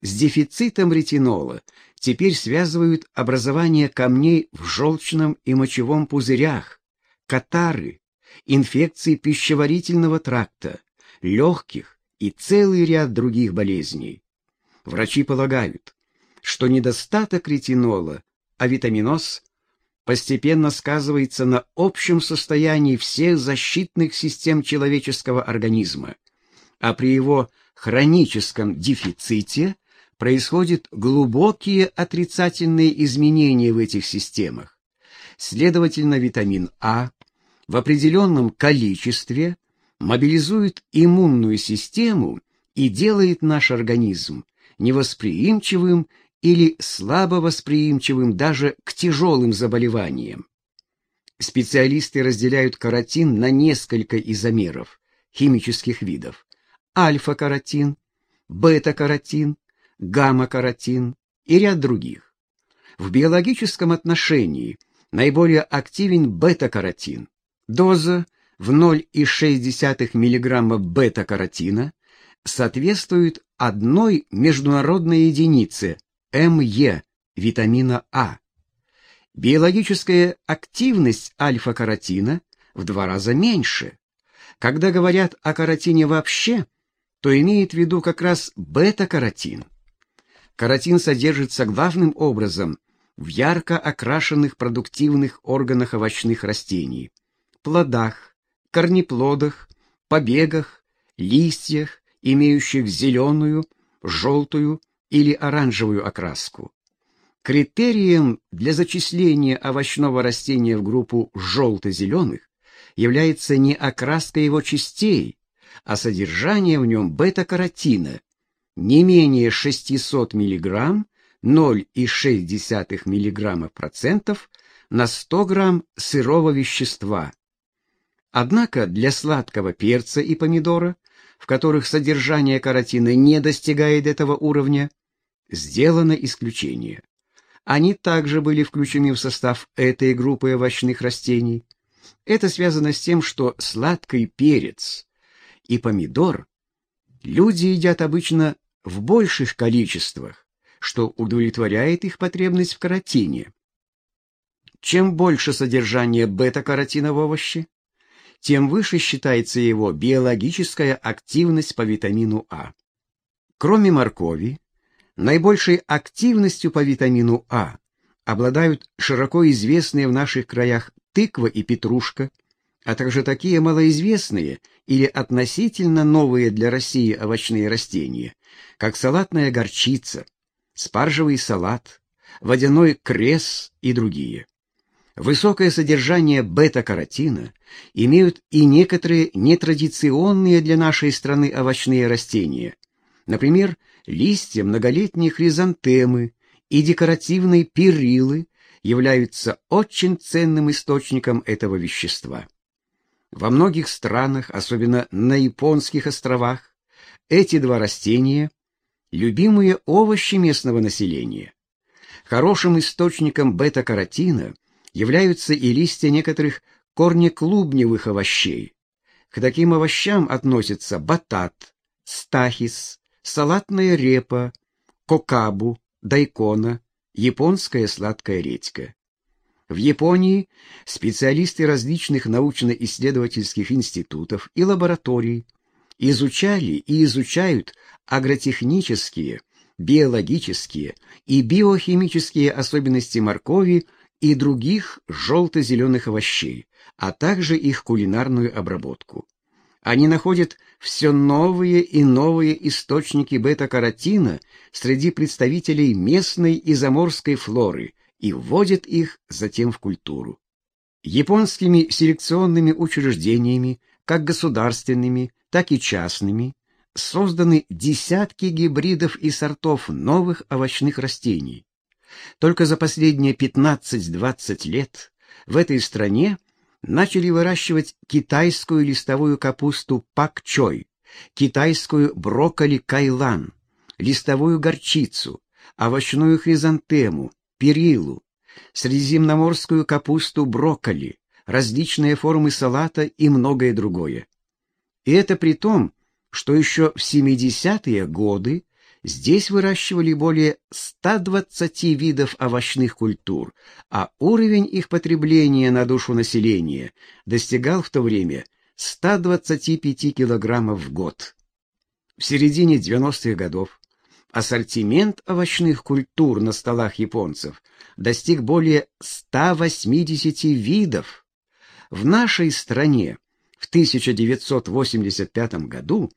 С дефицитом ретинола теперь связывают образование камней в желчном и мочевом пузырях, катары, инфекции пищеварительного тракта, легких и целый ряд других болезней. Врачи полагают, что недостаток ретинола, а витаминоз постепенно сказывается на общем состоянии всех защитных систем человеческого организма, а при его хроническом дефиците происходят глубокие отрицательные изменения в этих системах. Следовательно, витамин А в определенном количестве мобилизует иммунную систему и делает наш организм невосприимчивым или слабо восприимчивым даже к тяжелым заболеваниям. Специалисты разделяют каротин на несколько изомеров химических видов: альфа-каротин, бета-каротин, гамма-каротин и ряд других. В биологическом отношении наиболее активен бета-каротин. Доза в 0,6 мг бета-каротина соответствует одной международной единице МЕ витамина А. Биологическая активность альфа-каротина в два раза меньше. Когда говорят о каротине вообще, то имеет в виду как раз бета-каротин. Каротин содержится главным образом в ярко окрашенных продуктивных органах овощных растений, плодах, корнеплодах, побегах, листьях, имеющих зеленую, желтую или оранжевую окраску. Критерием для зачисления овощного растения в группу желто-зеленых является не окраска его частей, а содержание в нем бета-каротина, не менее 600 мг, 0,6 мг процентов на 100 грамм сырого вещества. Однако для сладкого перца и помидора, в которых содержание каротина не достигает этого уровня, сделано исключение. Они также были включены в состав этой группы овощных растений. Это связано с тем, что сладкий перец и помидор люди едят обычно в больших количествах, что удовлетворяет их потребность в каротине. Чем больше содержание бета-каротина в овоще, тем выше считается его биологическая активность по витамину А. Кроме моркови, наибольшей активностью по витамину А обладают широко известные в наших краях тыква и петрушка, а также такие малоизвестные или относительно новые для России овощные растения, как салатная горчица, спаржевый салат, водяной крес и другие. Высокое содержание бета-каротина имеют и некоторые нетрадиционные для нашей страны овощные растения, например, листья многолетней хризантемы и декоративной перилы являются очень ценным источником этого вещества. Во многих странах, особенно на японских островах, эти два растения любимые овощи местного населения. Хорошим источником бета-каротина являются и листья некоторых корнеклубневых овощей. К таким овощам относятся батат, стахис, салатная репа, кокабу, дайкона, японская сладкая редька. В Японии специалисты различных научно-исследовательских институтов и лабораторий изучали и изучают агротехнические, биологические и биохимические особенности моркови и других желто-зеленых овощей, а также их кулинарную обработку. Они находят все новые и новые источники бета-каротина среди представителей местной и заморской флоры и вводят их затем в культуру. Японскими селекционными учреждениями, как государственными, так и частными, созданы десятки гибридов и сортов новых овощных растений. Только за последние 15-20 лет в этой стране начали выращивать китайскую листовую капусту пак-чой, китайскую брокколи кайлан, листовую горчицу, овощную хризантему, перилу, средиземноморскую капусту брокколи, различные формы салата и многое другое. И это при том, что еще в 70-е годы здесь выращивали более 120 видов овощных культур, а уровень их потребления на душу населения достигал в то время 125 килограммов в год. В середине 90-х годов ассортимент овощных культур на столах японцев достиг более 180 видов. В нашей стране в 1985 году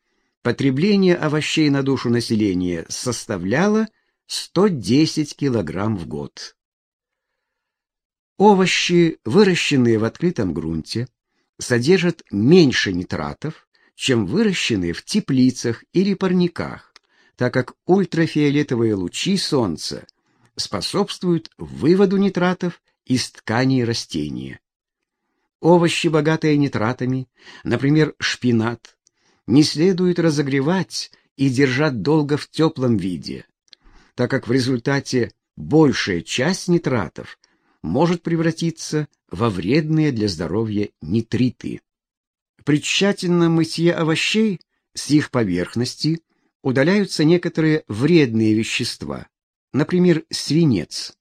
потребление овощей на душу населения составляло 110 килограмм в год. Овощи, выращенные в открытом грунте, содержат меньше нитратов, чем выращенные в теплицах или парниках, так как ультрафиолетовые лучи солнца способствуют выводу нитратов из тканей растения. Овощи, богатые нитратами, например, шпинат, не следует разогревать и держать долго в теплом виде, так как в результате большая часть нитратов может превратиться во вредные для здоровья нитриты. При тщательном мытье овощей с их поверхности удаляются некоторые вредные вещества, например, свинец.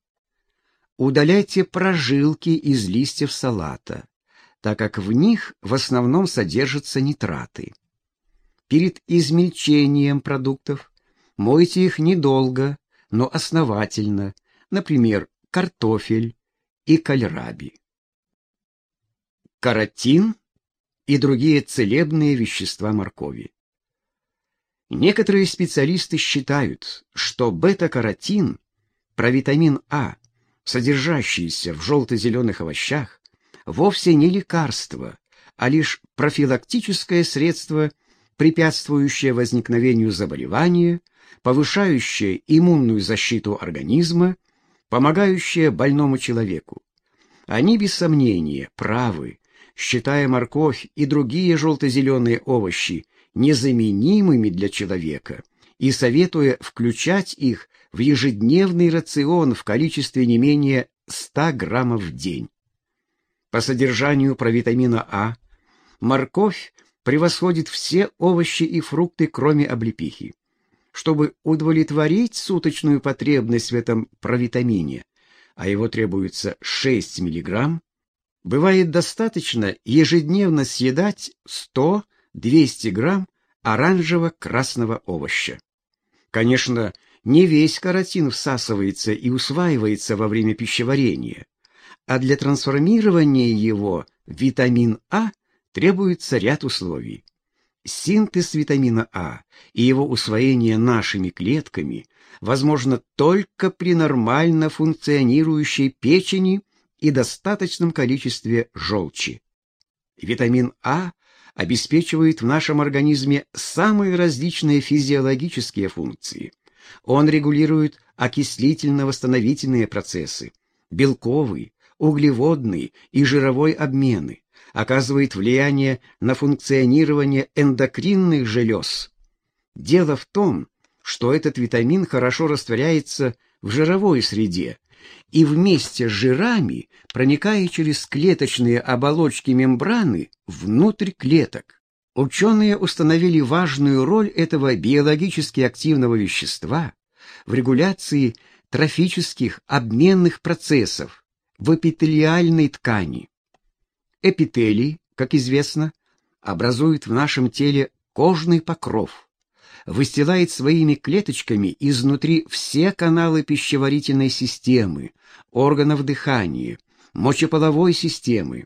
Удаляйте прожилки из листьев салата, так как в них в основном содержатся нитраты. Перед измельчением продуктов мойте их недолго, но основательно, например, картофель и кальраби. Каротин и другие целебные вещества моркови. Некоторые специалисты считают, что бета-каротин, провитамин А, содержащийся в желто-зеленых овощах, вовсе не лекарство, а лишь профилактическое средство препятствующее возникновению заболевания, повышающее иммунную защиту организма, помогающее больному человеку. Они, без сомнения, правы, считая морковь и другие желто-зеленые овощи незаменимыми для человека и советуя включать их в ежедневный рацион в количестве не менее 100 граммов в день. По содержанию провитамина А морковь превосходит все овощи и фрукты, кроме облепихи. Чтобы удовлетворить суточную потребность в этом провитамине, а его требуется 6 мг, бывает достаточно ежедневно съедать 100-200 грамм оранжево-красного овоща. Конечно, не весь каротин всасывается и усваивается во время пищеварения, а для трансформирования его витамин А – требуется ряд условий. Синтез витамина А и его усвоение нашими клетками возможно только при нормально функционирующей печени и достаточном количестве желчи. Витамин А обеспечивает в нашем организме самые различные физиологические функции. Он регулирует окислительно-восстановительные процессы, белковый, углеводный и жировой обмены, оказывает влияние на функционирование эндокринных желез. Дело в том, что этот витамин хорошо растворяется в жировой среде и вместе с жирами проникает через клеточные оболочки мембраны внутрь клеток. Ученые установили важную роль этого биологически активного вещества в регуляции трофических обменных процессов в эпителиальной ткани. Эпителий, как известно, образует в нашем теле кожный покров, выстилает своими клеточками изнутри все каналы пищеварительной системы, органов дыхания, мочеполовой системы.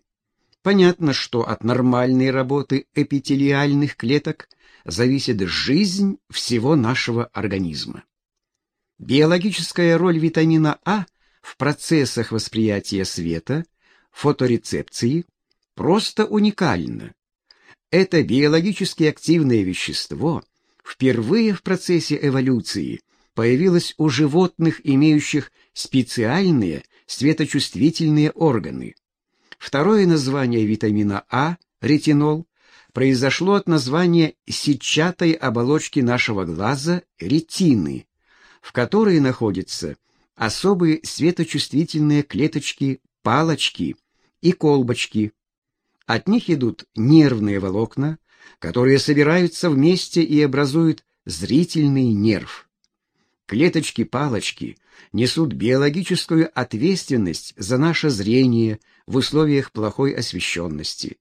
Понятно, что от нормальной работы эпителиальных клеток зависит жизнь всего нашего организма. Биологическая роль витамина А в процессах восприятия света, фоторецепции – просто уникально. Это биологически активное вещество впервые в процессе эволюции появилось у животных, имеющих специальные светочувствительные органы. Второе название витамина А, ретинол, произошло от названия сетчатой оболочки нашего глаза ретины, в которой находятся особые светочувствительные клеточки-палочки и колбочки. От них идут нервные волокна, которые собираются вместе и образуют зрительный нерв. Клеточки-палочки несут биологическую ответственность за наше зрение в условиях плохой освещенности.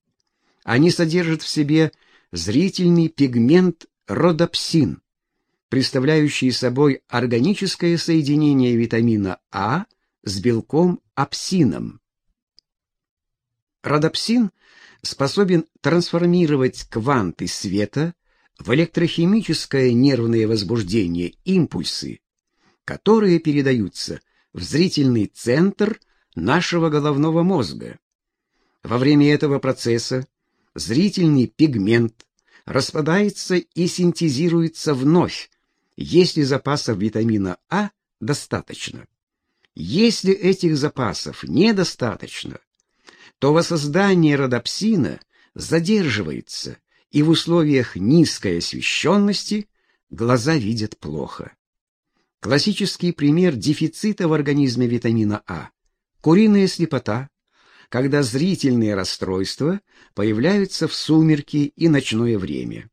Они содержат в себе зрительный пигмент родопсин, представляющий собой органическое соединение витамина А с белком апсином. Родопсин способен трансформировать кванты света в электрохимическое нервное возбуждение импульсы, которые передаются в зрительный центр нашего головного мозга. Во время этого процесса зрительный пигмент распадается и синтезируется вновь, если запасов витамина А достаточно. Если этих запасов недостаточно, то воссоздание родопсина задерживается, и в условиях низкой освещенности глаза видят плохо. Классический пример дефицита в организме витамина А – куриная слепота, когда зрительные расстройства появляются в сумерки и ночное время.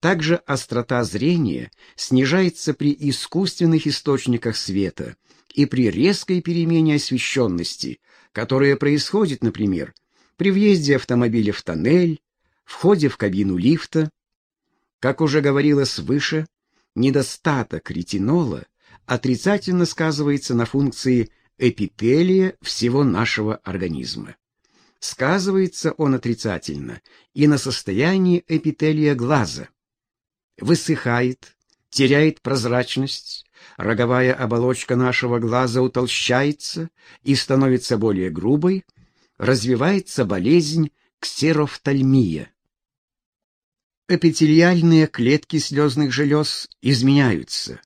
Также острота зрения снижается при искусственных источниках света и при резкой перемене освещенности, которая происходит, например, при въезде автомобиля в тоннель, входе в кабину лифта. Как уже говорилось выше, недостаток ретинола отрицательно сказывается на функции эпителия всего нашего организма. Сказывается он отрицательно и на состоянии эпителия глаза. Высыхает, теряет прозрачность, роговая оболочка нашего глаза утолщается и становится более грубой, развивается болезнь ксерофтальмия. Эпителиальные клетки слезных желез изменяются,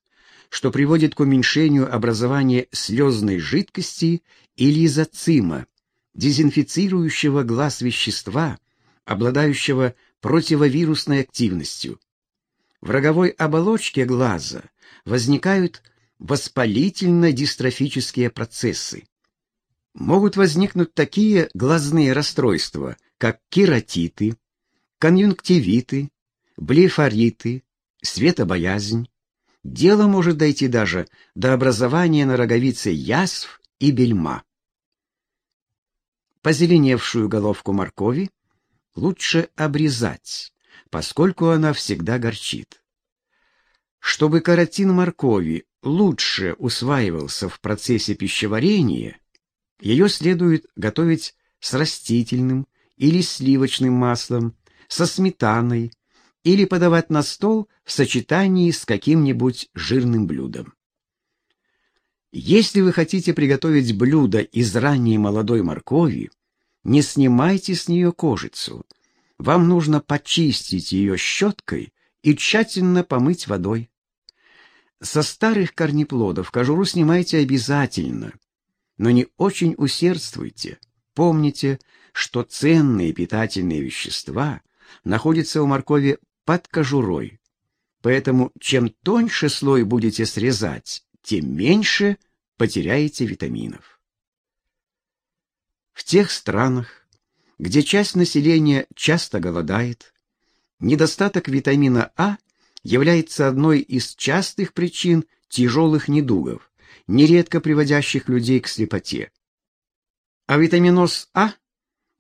что приводит к уменьшению образования слезной жидкости или изоцима, дезинфицирующего глаз вещества, обладающего противовирусной активностью. В роговой оболочке глаза возникают воспалительно-дистрофические процессы. Могут возникнуть такие глазные расстройства, как кератиты, конъюнктивиты, блефориты, светобоязнь. Дело может дойти даже до образования на роговице язв и бельма. Позеленевшую головку моркови лучше обрезать, поскольку она всегда горчит. Чтобы каротин моркови лучше усваивался в процессе пищеварения, ее следует готовить с растительным или сливочным маслом, со сметаной или подавать на стол в сочетании с каким-нибудь жирным блюдом. Если вы хотите приготовить блюдо из ранней молодой моркови, не снимайте с нее кожицу. Вам нужно почистить ее щеткой и тщательно помыть водой. Со старых корнеплодов кожуру снимайте обязательно, но не очень усердствуйте. Помните, что ценные питательные вещества находятся у моркови под кожурой. Поэтому чем тоньше слой будете срезать, тем меньше потеряете витаминов. В тех странах, где часть населения часто голодает, недостаток витамина А является одной из частых причин тяжелых недугов, нередко приводящих людей к слепоте. А витаминоз А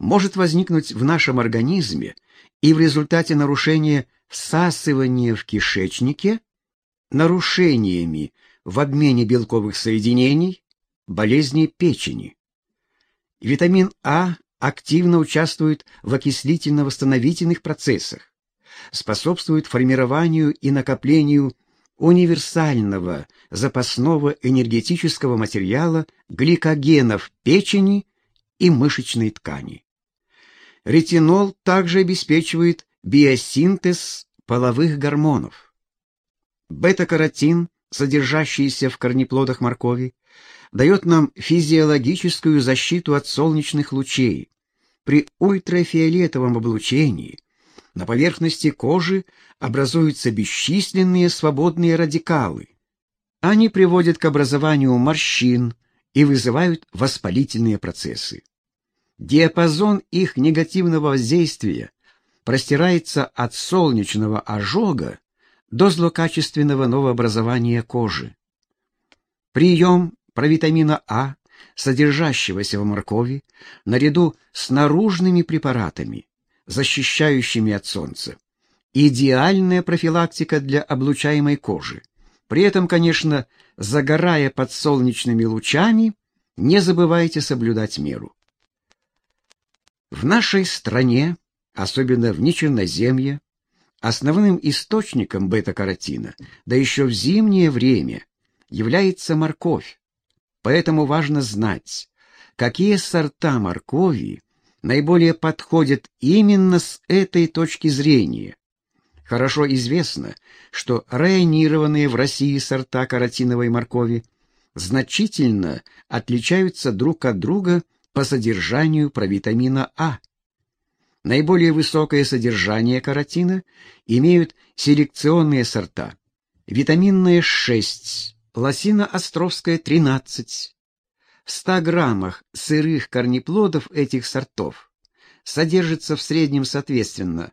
может возникнуть в нашем организме и в результате нарушения всасывания в кишечнике, нарушениями в обмене белковых соединений, болезней печени. Витамин А активно участвует в окислительно-восстановительных процессах, способствует формированию и накоплению универсального запасного энергетического материала гликогена в печени и мышечной ткани. Ретинол также обеспечивает биосинтез половых гормонов. Бета-каротин, содержащийся в корнеплодах моркови, дает нам физиологическую защиту от солнечных лучей. При ультрафиолетовом облучении На поверхности кожи образуются бесчисленные свободные радикалы. Они приводят к образованию морщин и вызывают воспалительные процессы. Диапазон их негативного воздействия простирается от солнечного ожога до злокачественного новообразования кожи. Прием провитамина А, содержащегося в моркови, наряду с наружными препаратами, защищающими от солнца, идеальная профилактика для облучаемой кожи. При этом, конечно, загорая под солнечными лучами, не забывайте соблюдать меру. В нашей стране, особенно в Нечерноземье, основным источником бета-каротина, да еще в зимнее время, является морковь. Поэтому важно знать, какие сорта моркови наиболее подходят именно с этой точки зрения. Хорошо известно, что районированные в России сорта каротиновой моркови значительно отличаются друг от друга по содержанию провитамина А. Наиболее высокое содержание каротина имеют селекционные сорта. Витаминная 6, лосино-островская 13. В 100 граммах сырых корнеплодов этих сортов содержится в среднем соответственно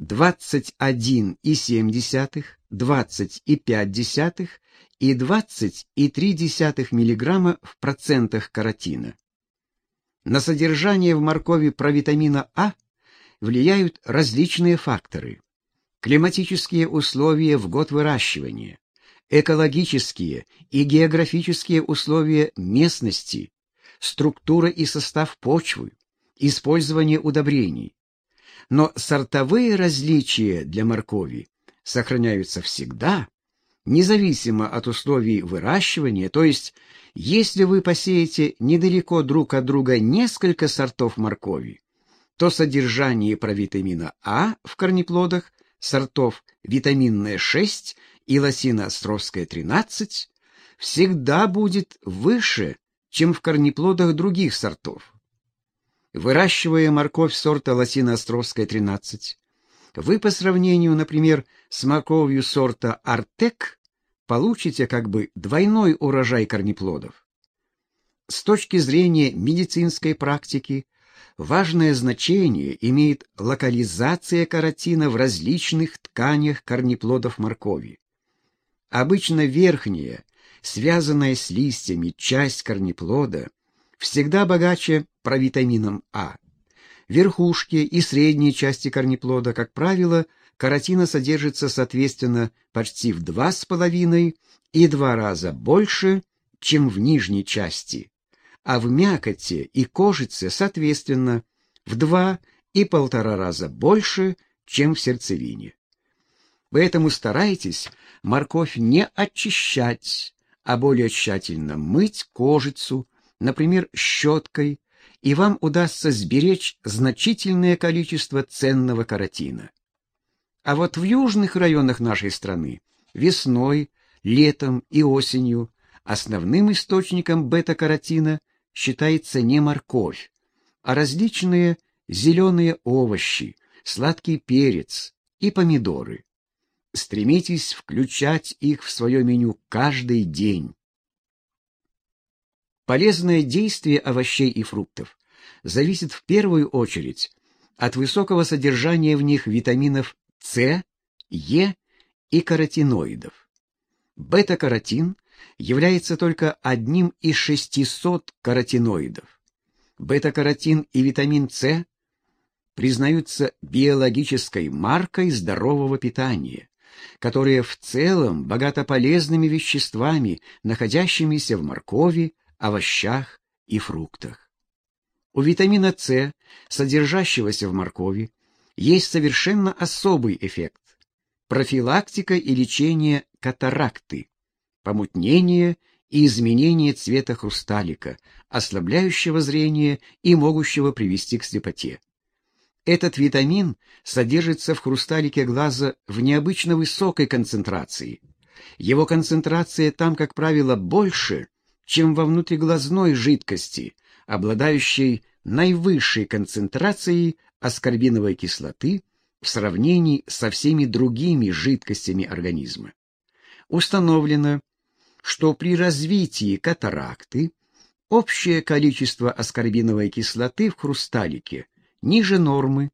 21,7, 20,5 и 20,3 мг в процентах каротина. На содержание в моркови провитамина А влияют различные факторы. Климатические условия в год выращивания, экологические и географические условия местности, структура и состав почвы, использование удобрений. Но сортовые различия для моркови сохраняются всегда, независимо от условий выращивания, то есть если вы посеете недалеко друг от друга несколько сортов моркови, то содержание провитамина А в корнеплодах сортов витаминная 6 и лосино-островская 13 всегда будет выше, чем в корнеплодах других сортов. Выращивая морковь сорта лосино-островская 13, вы по сравнению, например, с морковью сорта Артек получите как бы двойной урожай корнеплодов. С точки зрения медицинской практики важное значение имеет локализация каротина в различных тканях корнеплодов моркови. Обычно верхняя, связанная с листьями часть корнеплода, всегда богаче провитамином А. Верхушки и средние части корнеплода, как правило, каротина содержится, соответственно, почти в два с половиной и два раза больше, чем в нижней части, а в мякоти и кожице, соответственно, в два и полтора раза больше, чем в сердцевине. Поэтому старайтесь морковь не очищать, а более тщательно мыть кожицу, например, щеткой, и вам удастся сберечь значительное количество ценного каротина. А вот в южных районах нашей страны весной, летом и осенью основным источником бета-каротина считается не морковь, а различные зеленые овощи, сладкий перец и помидоры. Стремитесь включать их в свое меню каждый день. Полезное действие овощей и фруктов зависит в первую очередь от высокого содержания в них витаминов с, Е и каротиноидов. Бета-каротин является только одним из 600 каротиноидов. Бета-каротин и витамин С признаются биологической маркой здорового питания, которая в целом богата полезными веществами, находящимися в моркови, овощах и фруктах. У витамина С, содержащегося в моркови, есть совершенно особый эффект – профилактика и лечение катаракты, помутнение и изменение цвета хрусталика, ослабляющего зрение и могущего привести к слепоте. Этот витамин содержится в хрусталике глаза в необычно высокой концентрации. Его концентрация там, как правило, больше, чем во внутриглазной жидкости, обладающей наивысшей концентрацией аскорбиновой кислоты в сравнении со всеми другими жидкостями организма. Установлено, что при развитии катаракты общее количество аскорбиновой кислоты в хрусталике ниже нормы.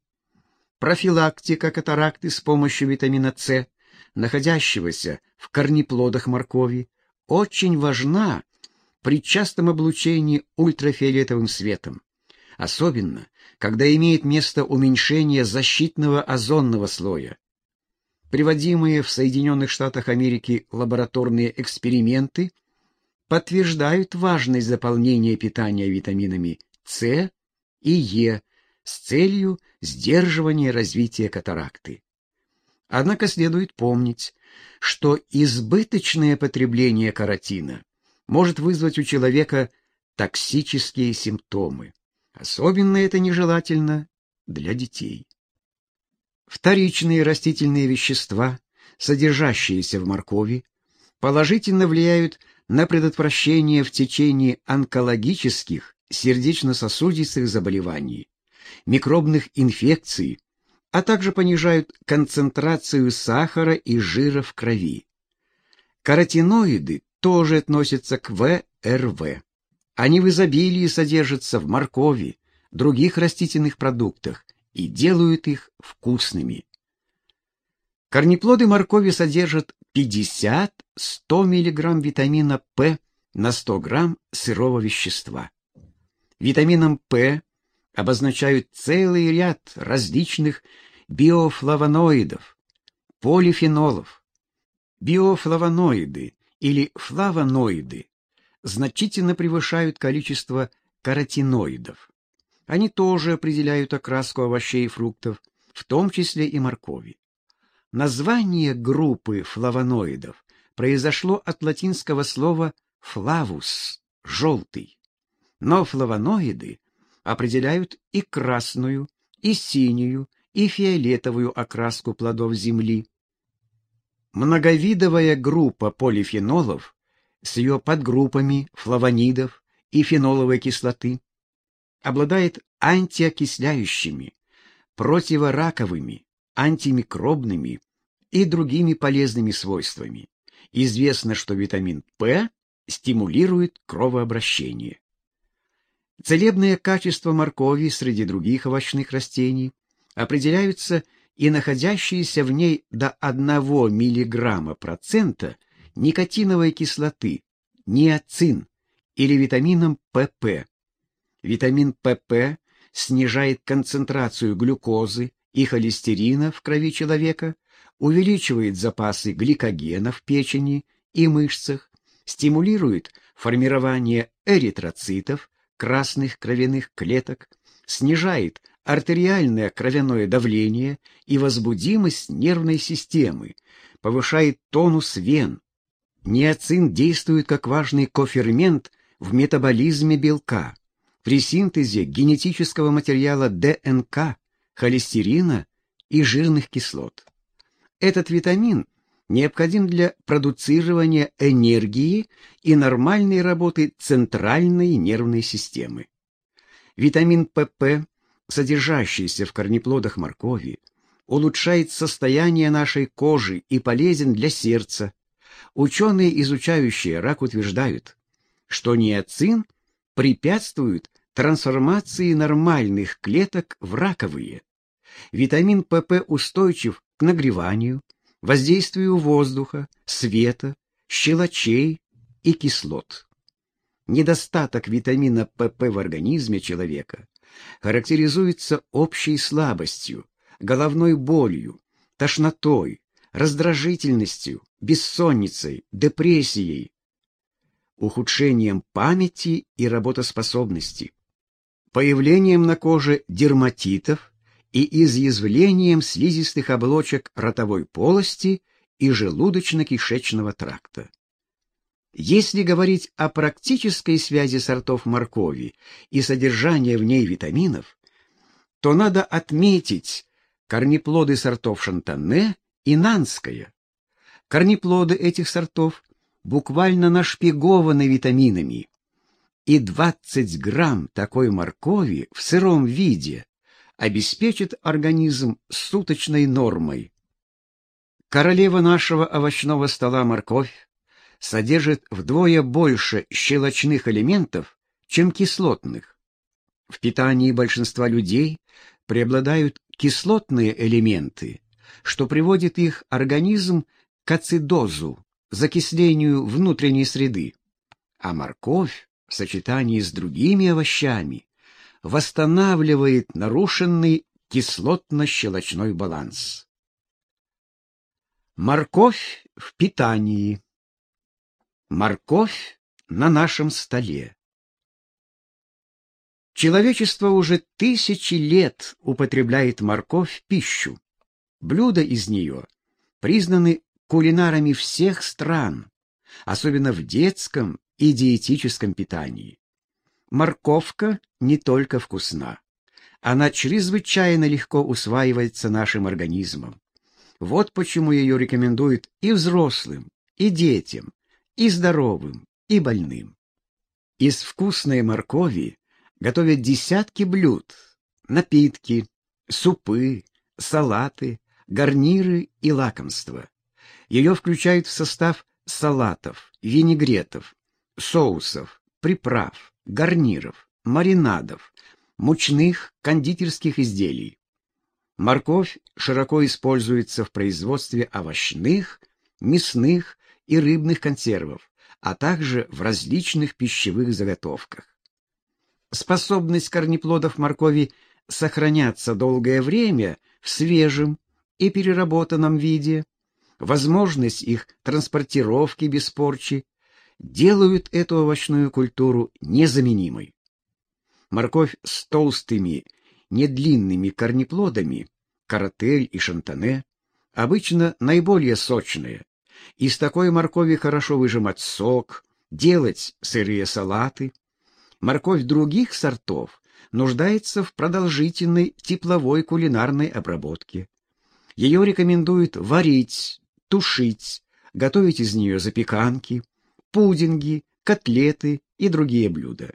Профилактика катаракты с помощью витамина С, находящегося в корнеплодах моркови, очень важна при частом облучении ультрафиолетовым светом, особенно когда имеет место уменьшение защитного озонного слоя. Приводимые в Соединенных Штатах Америки лабораторные эксперименты подтверждают важность заполнения питания витаминами С и Е с целью сдерживания развития катаракты. Однако следует помнить, что избыточное потребление каротина может вызвать у человека токсические симптомы. Особенно это нежелательно для детей. Вторичные растительные вещества, содержащиеся в моркови, положительно влияют на предотвращение в течение онкологических сердечно-сосудистых заболеваний, микробных инфекций, а также понижают концентрацию сахара и жира в крови. Каротиноиды тоже относятся к ВРВ. Они в изобилии содержатся в моркови, других растительных продуктах и делают их вкусными. Корнеплоды моркови содержат 50-100 мг витамина П на 100 грамм сырого вещества. Витамином П обозначают целый ряд различных биофлавоноидов, полифенолов. Биофлавоноиды или флавоноиды значительно превышают количество каротиноидов. Они тоже определяют окраску овощей и фруктов, в том числе и моркови. Название группы флавоноидов произошло от латинского слова «флавус» — «желтый». Но флавоноиды определяют и красную, и синюю, и фиолетовую окраску плодов земли. Многовидовая группа полифенолов с ее подгруппами флавонидов и феноловой кислоты обладает антиокисляющими, противораковыми, антимикробными и другими полезными свойствами. Известно, что витамин П стимулирует кровообращение. Целебные качества моркови среди других овощных растений определяются и находящиеся в ней до 1 мг процента никотиновой кислоты, ниацин или витамином ПП. Витамин ПП снижает концентрацию глюкозы и холестерина в крови человека, увеличивает запасы гликогена в печени и мышцах, стимулирует формирование эритроцитов, красных кровяных клеток, снижает артериальное кровяное давление и возбудимость нервной системы, повышает тонус вен. Ниацин действует как важный кофермент в метаболизме белка, при синтезе генетического материала ДНК, холестерина и жирных кислот. Этот витамин необходим для продуцирования энергии и нормальной работы центральной нервной системы. Витамин ПП, содержащийся в корнеплодах моркови, улучшает состояние нашей кожи и полезен для сердца. Ученые, изучающие рак, утверждают, что ниацин препятствует трансформации нормальных клеток в раковые. Витамин ПП устойчив к нагреванию, воздействию воздуха, света, щелочей и кислот. Недостаток витамина ПП в организме человека характеризуется общей слабостью, головной болью, тошнотой, раздражительностью, бессонницей, депрессией, ухудшением памяти и работоспособности, появлением на коже дерматитов и изъязвлением слизистых оболочек ротовой полости и желудочно-кишечного тракта. Если говорить о практической связи сортов моркови и содержания в ней витаминов, то надо отметить корнеплоды сортов Шантанне и Нанская. Корнеплоды этих сортов буквально нашпигованы витаминами, и 20 грамм такой моркови в сыром виде обеспечит организм суточной нормой. Королева нашего овощного стола морковь содержит вдвое больше щелочных элементов, чем кислотных. В питании большинства людей преобладают кислотные элементы, что приводит их организм к ацидозу, закислению внутренней среды. А морковь в сочетании с другими овощами восстанавливает нарушенный кислотно-щелочной баланс. Морковь в питании. Морковь на нашем столе. Человечество уже тысячи лет употребляет морковь в пищу. Блюда из нее признаны кулинарами всех стран, особенно в детском и диетическом питании. Морковка не только вкусна, она чрезвычайно легко усваивается нашим организмом. Вот почему ее рекомендуют и взрослым, и детям, и здоровым, и больным. Из вкусной моркови готовят десятки блюд, напитки, супы, салаты, гарниры и лакомства. Ее включают в состав салатов, винегретов, соусов, приправ, гарниров, маринадов, мучных, кондитерских изделий. Морковь широко используется в производстве овощных, мясных и рыбных консервов, а также в различных пищевых заготовках. Способность корнеплодов моркови сохраняться долгое время в свежем и переработанном виде, возможность их транспортировки без порчи делают эту овощную культуру незаменимой. Морковь с толстыми, недлинными корнеплодами, каратель и шантане, обычно наиболее сочные. Из такой моркови хорошо выжимать сок, делать сырые салаты. Морковь других сортов нуждается в продолжительной тепловой кулинарной обработке. Ее рекомендуют варить, тушить, готовить из нее запеканки, пудинги, котлеты и другие блюда.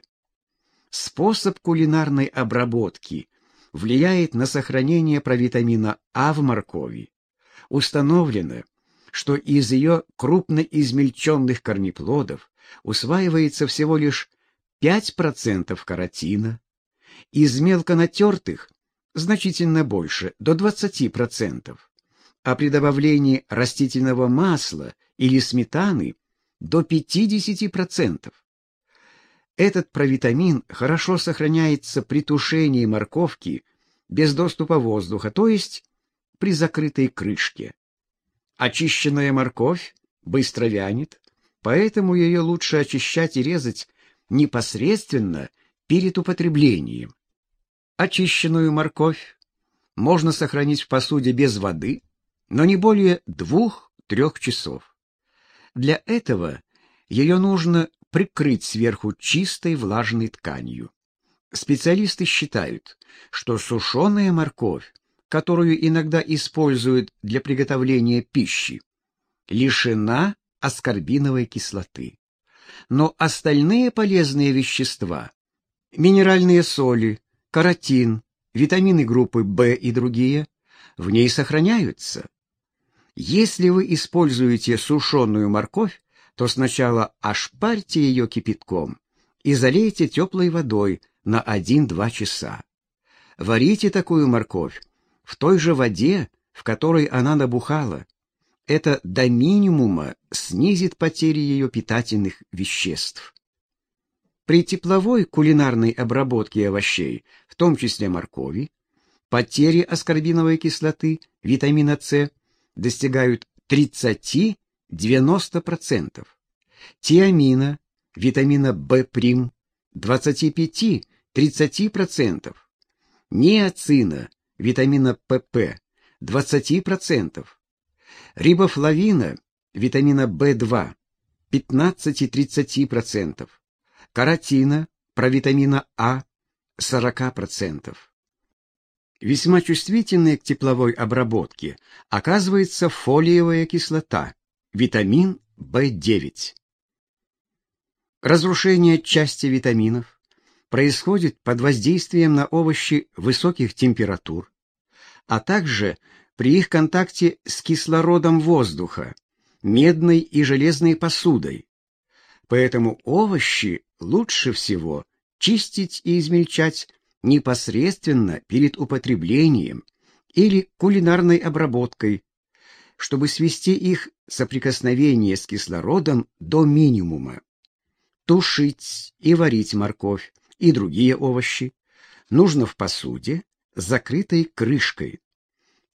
Способ кулинарной обработки влияет на сохранение провитамина А в моркови. Установлено, что из ее крупно измельченных корнеплодов усваивается всего лишь 5% каротина, из мелко натертых значительно больше, до 20%, а при добавлении растительного масла или сметаны до 50%. Этот провитамин хорошо сохраняется при тушении морковки без доступа воздуха, то есть при закрытой крышке. Очищенная морковь быстро вянет, поэтому ее лучше очищать и резать непосредственно перед употреблением. Очищенную морковь можно сохранить в посуде без воды, но не более двух-трех часов. Для этого ее нужно прикрыть сверху чистой влажной тканью. Специалисты считают, что сушеная морковь, которую иногда используют для приготовления пищи, лишена аскорбиновой кислоты. Но остальные полезные вещества, минеральные соли, каротин, витамины группы В и другие, в ней сохраняются. Если вы используете сушеную морковь, то сначала ошпарьте ее кипятком и залейте теплой водой на 1-2 часа. Варите такую морковь в той же воде, в которой она набухала. Это до минимума снизит потери ее питательных веществ. При тепловой кулинарной обработке овощей, в том числе моркови, потери аскорбиновой кислоты, витамина С, достигают 30 90%, тиамина, витамина В', 25-30%, ниацина, витамина ПП, 20%, рибофлавина, витамина В2, 15-30%, каротина, провитамина А, 40%. Весьма чувствительной к тепловой обработке оказывается фолиевая кислота, витамин В9. Разрушение части витаминов происходит под воздействием на овощи высоких температур, а также при их контакте с кислородом воздуха, медной и железной посудой. Поэтому овощи лучше всего чистить и измельчать непосредственно перед употреблением или кулинарной обработкой, чтобы свести их соприкосновение с кислородом до минимума. Тушить и варить морковь и другие овощи нужно в посуде, закрытой крышкой.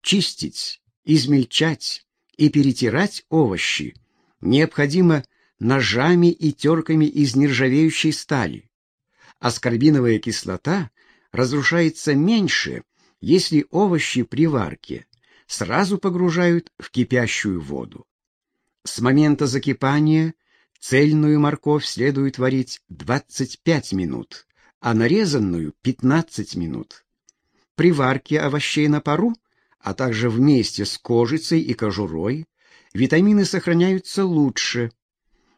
Чистить, измельчать и перетирать овощи необходимо ножами и терками из нержавеющей стали. Аскорбиновая кислота разрушается меньше, если овощи при варке сразу погружают в кипящую воду. С момента закипания цельную морковь следует варить 25 минут, а нарезанную 15 минут. При варке овощей на пару, а также вместе с кожицей и кожурой, витамины сохраняются лучше.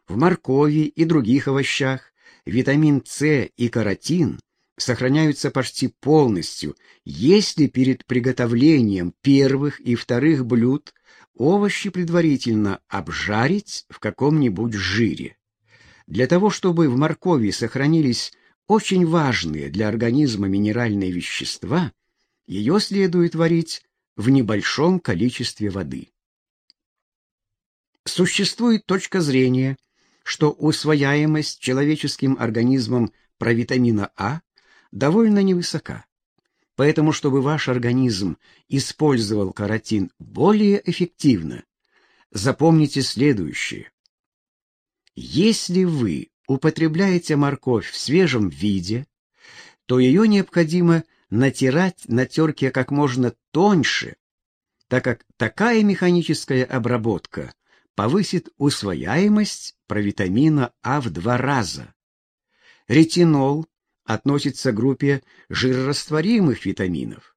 В моркови и других овощах витамин С и каротин сохраняются почти полностью, если перед приготовлением первых и вторых блюд овощи предварительно обжарить в каком-нибудь жире. Для того, чтобы в моркови сохранились очень важные для организма минеральные вещества, ее следует варить в небольшом количестве воды. Существует точка зрения, что усвояемость человеческим организмом провитамина А довольно невысока. Поэтому, чтобы ваш организм использовал каротин более эффективно, запомните следующее. Если вы употребляете морковь в свежем виде, то ее необходимо натирать на терке как можно тоньше, так как такая механическая обработка повысит усвояемость провитамина А в два раза. Ретинол относится к группе жирорастворимых витаминов.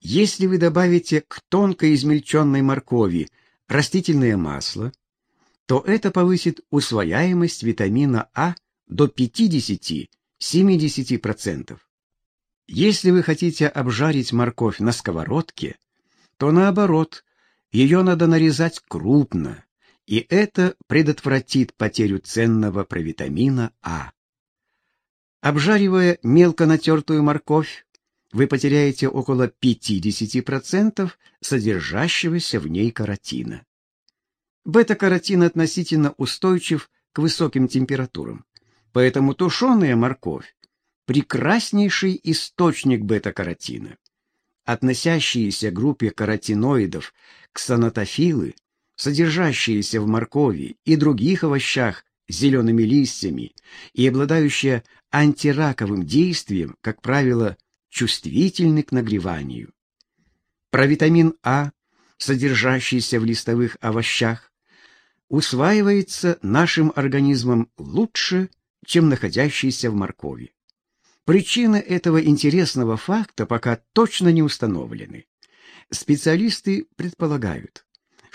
Если вы добавите к тонко измельченной моркови растительное масло, то это повысит усвояемость витамина А до 50-70%. Если вы хотите обжарить морковь на сковородке, то наоборот, ее надо нарезать крупно, и это предотвратит потерю ценного провитамина А. Обжаривая мелко натертую морковь, вы потеряете около 50% содержащегося в ней каротина. Бета-каротин относительно устойчив к высоким температурам, поэтому тушеная морковь – прекраснейший источник бета-каротина. Относящиеся к группе каротиноидов ксанотофилы, содержащиеся в моркови и других овощах зелеными листьями и обладающие антираковым действием, как правило, чувствительны к нагреванию. Провитамин А, содержащийся в листовых овощах, усваивается нашим организмом лучше, чем находящийся в моркови. Причины этого интересного факта пока точно не установлены. Специалисты предполагают,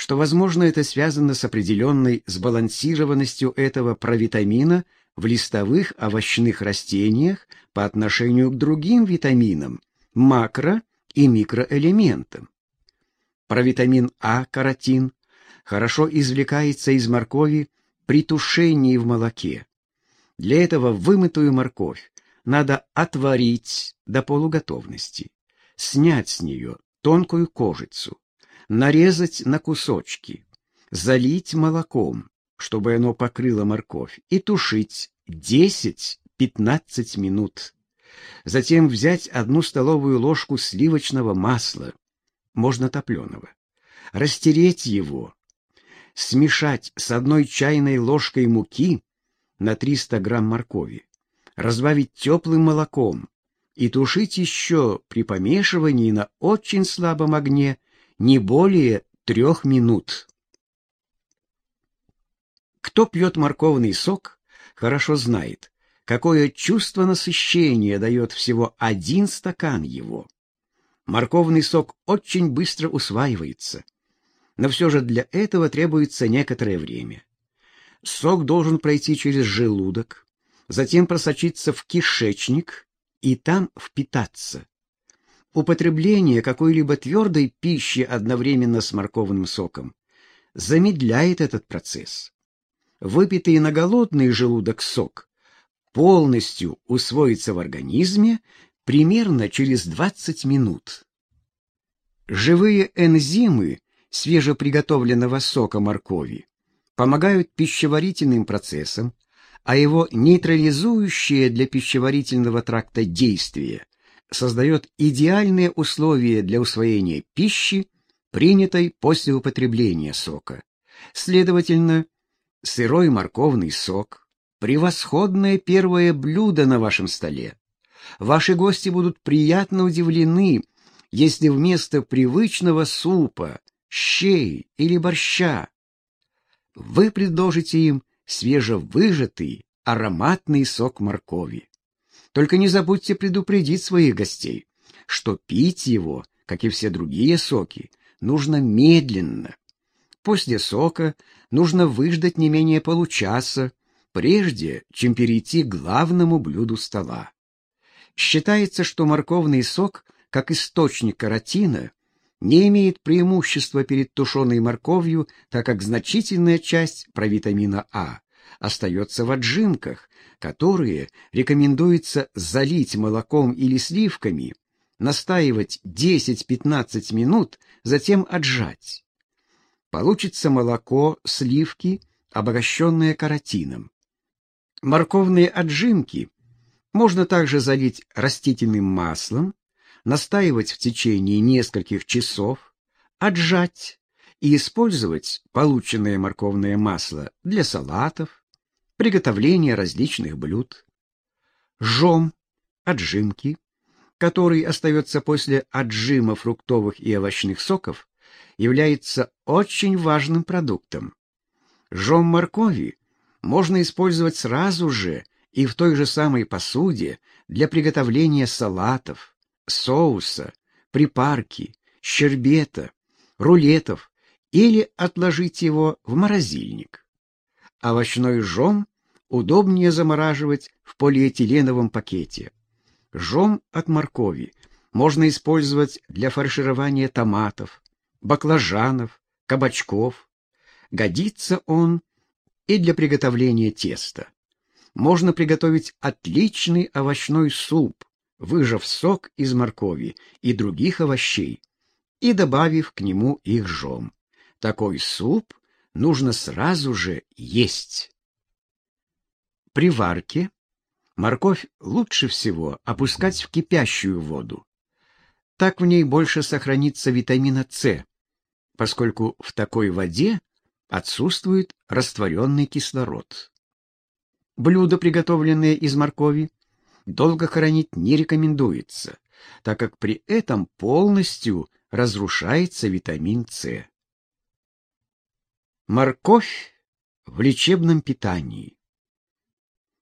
что, возможно, это связано с определенной сбалансированностью этого провитамина в листовых овощных растениях по отношению к другим витаминам, макро- и микроэлементам. Провитамин А, каротин, хорошо извлекается из моркови при тушении в молоке. Для этого вымытую морковь надо отварить до полуготовности, снять с нее тонкую кожицу, нарезать на кусочки, залить молоком, чтобы оно покрыло морковь, и тушить 10-15 минут. Затем взять одну столовую ложку сливочного масла, можно топленого, растереть его, смешать с одной чайной ложкой муки на 300 грамм моркови, разбавить теплым молоком и тушить еще при помешивании на очень слабом огне не более трех минут. Кто пьет морковный сок, хорошо знает, какое чувство насыщения дает всего один стакан его. Морковный сок очень быстро усваивается, но все же для этого требуется некоторое время. Сок должен пройти через желудок, затем просочиться в кишечник и там впитаться. Употребление какой-либо твердой пищи одновременно с морковным соком замедляет этот процесс. Выпитый на голодный желудок сок полностью усвоится в организме примерно через 20 минут. Живые энзимы свежеприготовленного сока моркови помогают пищеварительным процессам, а его нейтрализующее для пищеварительного тракта действие создает идеальные условия для усвоения пищи, принятой после употребления сока. Следовательно, сырой морковный сок – превосходное первое блюдо на вашем столе. Ваши гости будут приятно удивлены, если вместо привычного супа, щей или борща вы предложите им свежевыжатый ароматный сок моркови. Только не забудьте предупредить своих гостей, что пить его, как и все другие соки, нужно медленно. После сока нужно выждать не менее получаса, прежде чем перейти к главному блюду стола. Считается, что морковный сок, как источник каротина, не имеет преимущества перед тушеной морковью, так как значительная часть провитамина А остается в отжимках, которые рекомендуется залить молоком или сливками, настаивать 10-15 минут, затем отжать. Получится молоко, сливки, обогащенные каротином. Морковные отжимки можно также залить растительным маслом, настаивать в течение нескольких часов, отжать и использовать полученное морковное масло для салатов, приготовления различных блюд. Жом, отжимки, который остается после отжима фруктовых и овощных соков, является очень важным продуктом. Жом моркови можно использовать сразу же и в той же самой посуде для приготовления салатов, соуса, припарки, щербета, рулетов или отложить его в морозильник. Овощной жом удобнее замораживать в полиэтиленовом пакете. Жом от моркови можно использовать для фарширования томатов, баклажанов, кабачков. Годится он и для приготовления теста. Можно приготовить отличный овощной суп, выжав сок из моркови и других овощей и добавив к нему их жом. Такой суп нужно сразу же есть. При варке морковь лучше всего опускать в кипящую воду. Так в ней больше сохранится витамина С, поскольку в такой воде отсутствует растворенный кислород. Блюда, приготовленные из моркови, долго хранить не рекомендуется, так как при этом полностью разрушается витамин С. Морковь в лечебном питании.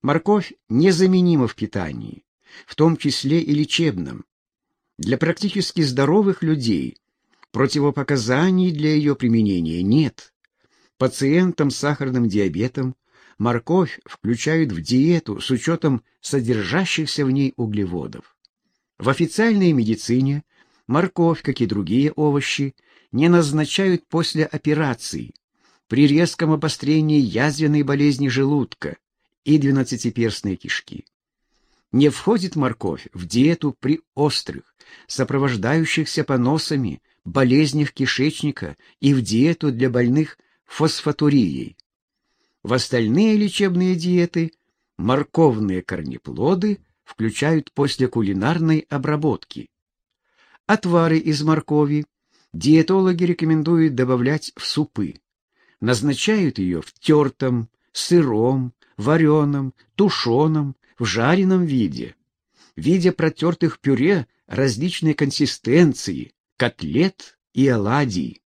Морковь незаменима в питании, в том числе и лечебном. Для практически здоровых людей противопоказаний для ее применения нет. Пациентам с сахарным диабетом морковь включают в диету с учетом содержащихся в ней углеводов. В официальной медицине морковь, как и другие овощи, не назначают после операций, при резком обострении язвенной болезни желудка и двенадцатиперстной кишки. Не входит морковь в диету при острых, сопровождающихся поносами, болезнях кишечника и в диету для больных фосфатурией. В остальные лечебные диеты морковные корнеплоды включают после кулинарной обработки. Отвары из моркови диетологи рекомендуют добавлять в супы. Назначают ее в тертом, сыром, вареном, тушеном, в жареном виде, в виде протертых пюре различной консистенции, котлет и оладий.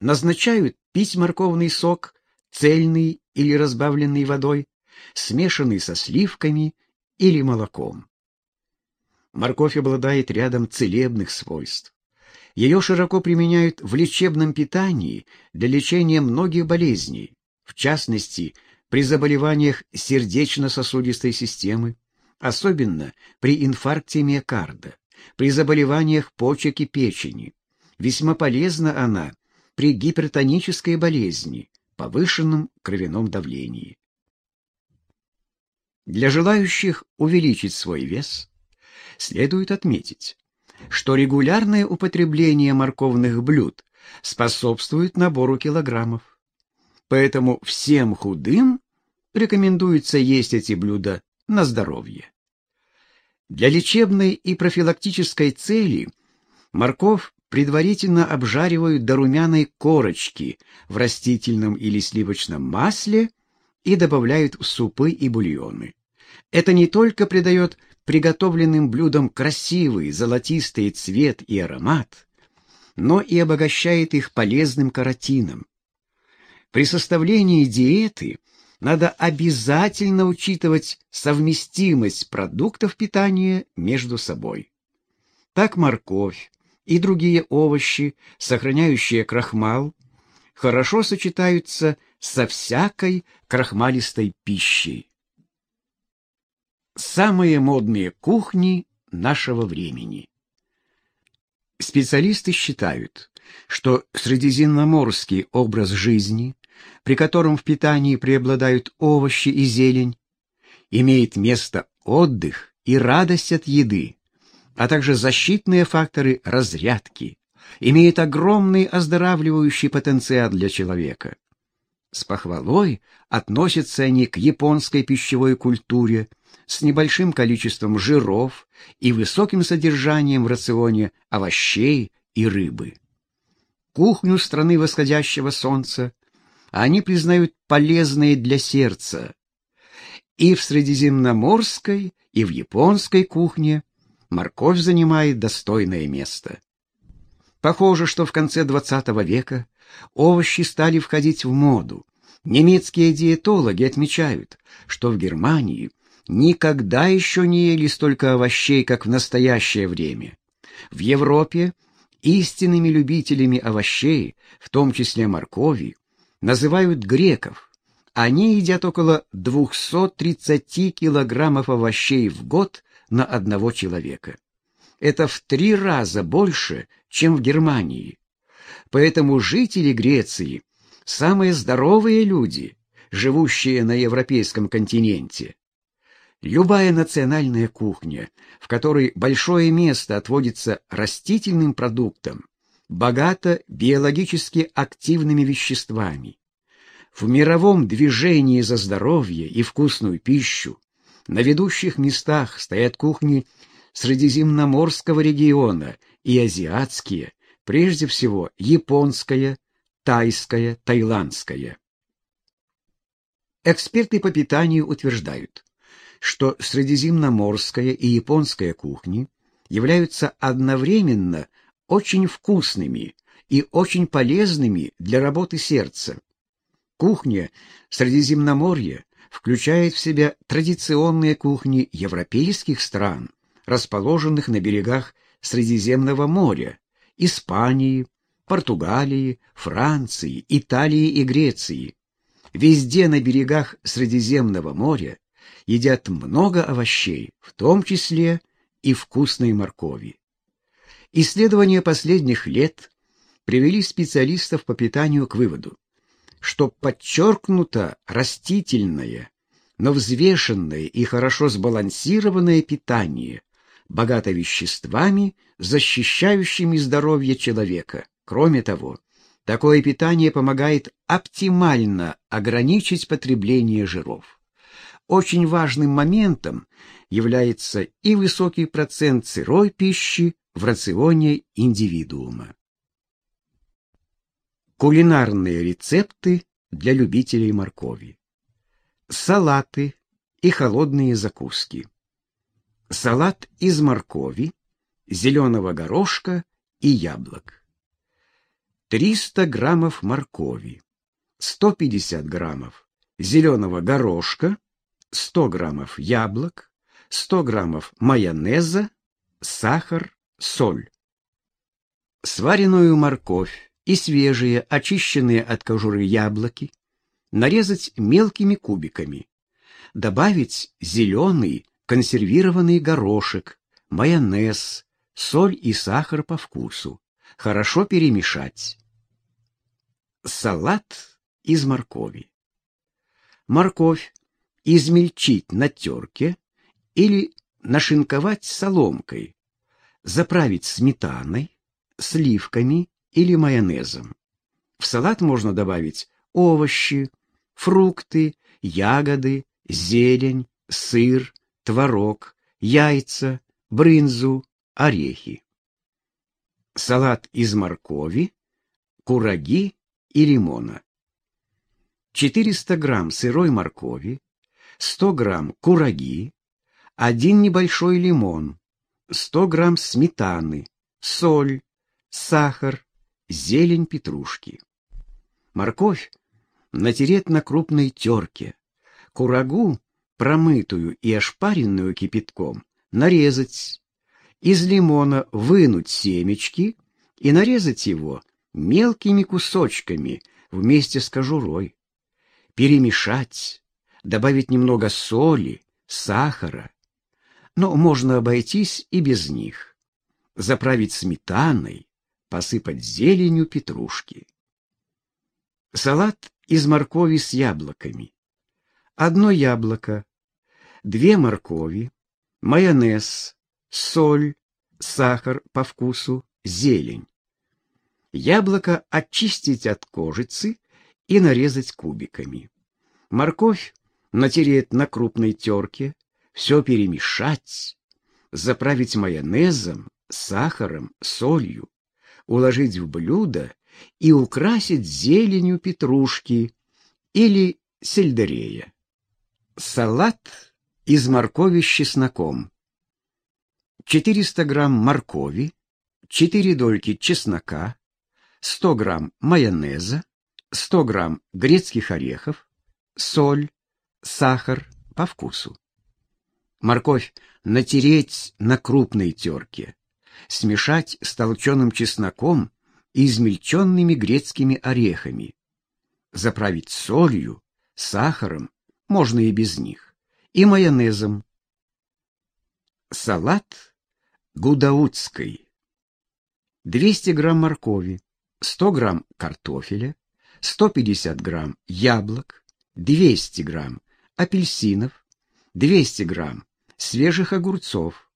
Назначают пить морковный сок цельный или разбавленный водой, смешанный со сливками или молоком. Морковь обладает рядом целебных свойств. Ее широко применяют в лечебном питании для лечения многих болезней, в частности, при заболеваниях сердечно-сосудистой системы, особенно при инфаркте миокарда, при заболеваниях почек и печени. Весьма полезна она при гипертонической болезни, повышенном кровяном давлении. Для желающих увеличить свой вес следует отметить, что регулярное употребление морковных блюд способствует набору килограммов. Поэтому всем худым рекомендуется есть эти блюда на здоровье. Для лечебной и профилактической цели морковь предварительно обжаривают до румяной корочки в растительном или сливочном масле и добавляют в супы и бульоны. Это не только придает приготовленным блюдам красивый золотистый цвет и аромат, но и обогащает их полезным каротином. При составлении диеты надо обязательно учитывать совместимость продуктов питания между собой. Так морковь и другие овощи, сохраняющие крахмал, хорошо сочетаются со всякой крахмалистой пищей. Самые модные кухни нашего времени. Специалисты считают, что средиземноморский образ жизни, при котором в питании преобладают овощи и зелень, имеет место отдых и радость от еды, а также защитные факторы разрядки, имеет огромный оздоравливающий потенциал для человека. С похвалой относятся они к японской пищевой культуре с небольшим количеством жиров и высоким содержанием в рационе овощей и рыбы. Кухню страны восходящего солнца они признают полезной для сердца. И в средиземноморской, и в японской кухне морковь занимает достойное место. Похоже, что в конце XX века овощи стали входить в моду. Немецкие диетологи отмечают, что в Германии никогда еще не ели столько овощей, как в настоящее время. В Европе истинными любителями овощей, в том числе моркови, называют греков. Они едят около 230 килограммов овощей в год на одного человека. Это в три раза больше, чем в Германии. Поэтому жители Греции – самые здоровые люди, живущие на европейском континенте. Любая национальная кухня, в которой большое место отводится растительным продуктам, богата биологически активными веществами. В мировом движении за здоровье и вкусную пищу на ведущих местах стоят кухни Средиземноморского региона и азиатские, прежде всего японская, тайская, таиландская. Эксперты по питанию утверждают, что средиземноморская и японская кухни являются одновременно очень вкусными и очень полезными для работы сердца. Кухня Средиземноморья включает в себя традиционные кухни европейских стран, расположенных на берегах Средиземного моря, Испании, Португалии, Франции, Италии и Греции. Везде на берегах Средиземного моря едят много овощей, в том числе и вкусной моркови. Исследования последних лет привели специалистов по питанию к выводу, что подчеркнуто растительное, но взвешенное и хорошо сбалансированное питание, богато веществами, защищающими здоровье человека. Кроме того, такое питание помогает оптимально ограничить потребление жиров. Очень важным моментом является и высокий процент сырой пищи в рационе индивидуума. Кулинарные рецепты для любителей моркови. Салаты и холодные закуски. Салат из моркови, зеленого горошка и яблок. 300 граммов моркови, 150 граммов зеленого горошка, 100 граммов яблок, 100 граммов майонеза, сахар, соль. Сваренную морковь и свежие, очищенные от кожуры яблоки, нарезать мелкими кубиками. Добавить зеленый консервированный горошек, майонез, соль и сахар по вкусу. Хорошо перемешать. Салат из моркови. Морковь измельчить на терке или нашинковать соломкой, заправить сметаной, сливками или майонезом. В салат можно добавить овощи, фрукты, ягоды, зелень, сыр, творог, яйца, брынзу, орехи. Салат из моркови, кураги и лимона. 400 грамм сырой моркови, 100 грамм кураги, один небольшой лимон, 100 грамм сметаны, соль, сахар, зелень петрушки. Морковь натереть на крупной терке, курагу, промытую и ошпаренную кипятком, нарезать, из лимона вынуть семечки и нарезать его мелкими кусочками вместе с кожурой перемешать, добавить немного соли, сахара. Но можно обойтись и без них. Заправить сметаной, посыпать зеленью петрушки. Салат из моркови с яблоками. Одно яблоко, две моркови, майонез, соль, сахар по вкусу, зелень. Яблоко очистить от кожицы и нарезать кубиками. Морковь натереть на крупной терке, все перемешать, заправить майонезом, сахаром, солью, уложить в блюдо и украсить зеленью петрушки или сельдерея. Салат из моркови с чесноком. 400 грамм моркови, 4 дольки чеснока, 100 грамм майонеза, 100 грамм грецких орехов, соль, сахар по вкусу. Морковь натереть на крупной терке, смешать с толченым чесноком и измельченными грецкими орехами, заправить солью, сахаром, можно и без них, и майонезом. Салат гудаутской. 200 грамм моркови, 100 грамм картофеля, 150 грамм яблок, 200 грамм апельсинов, 200 грамм свежих огурцов,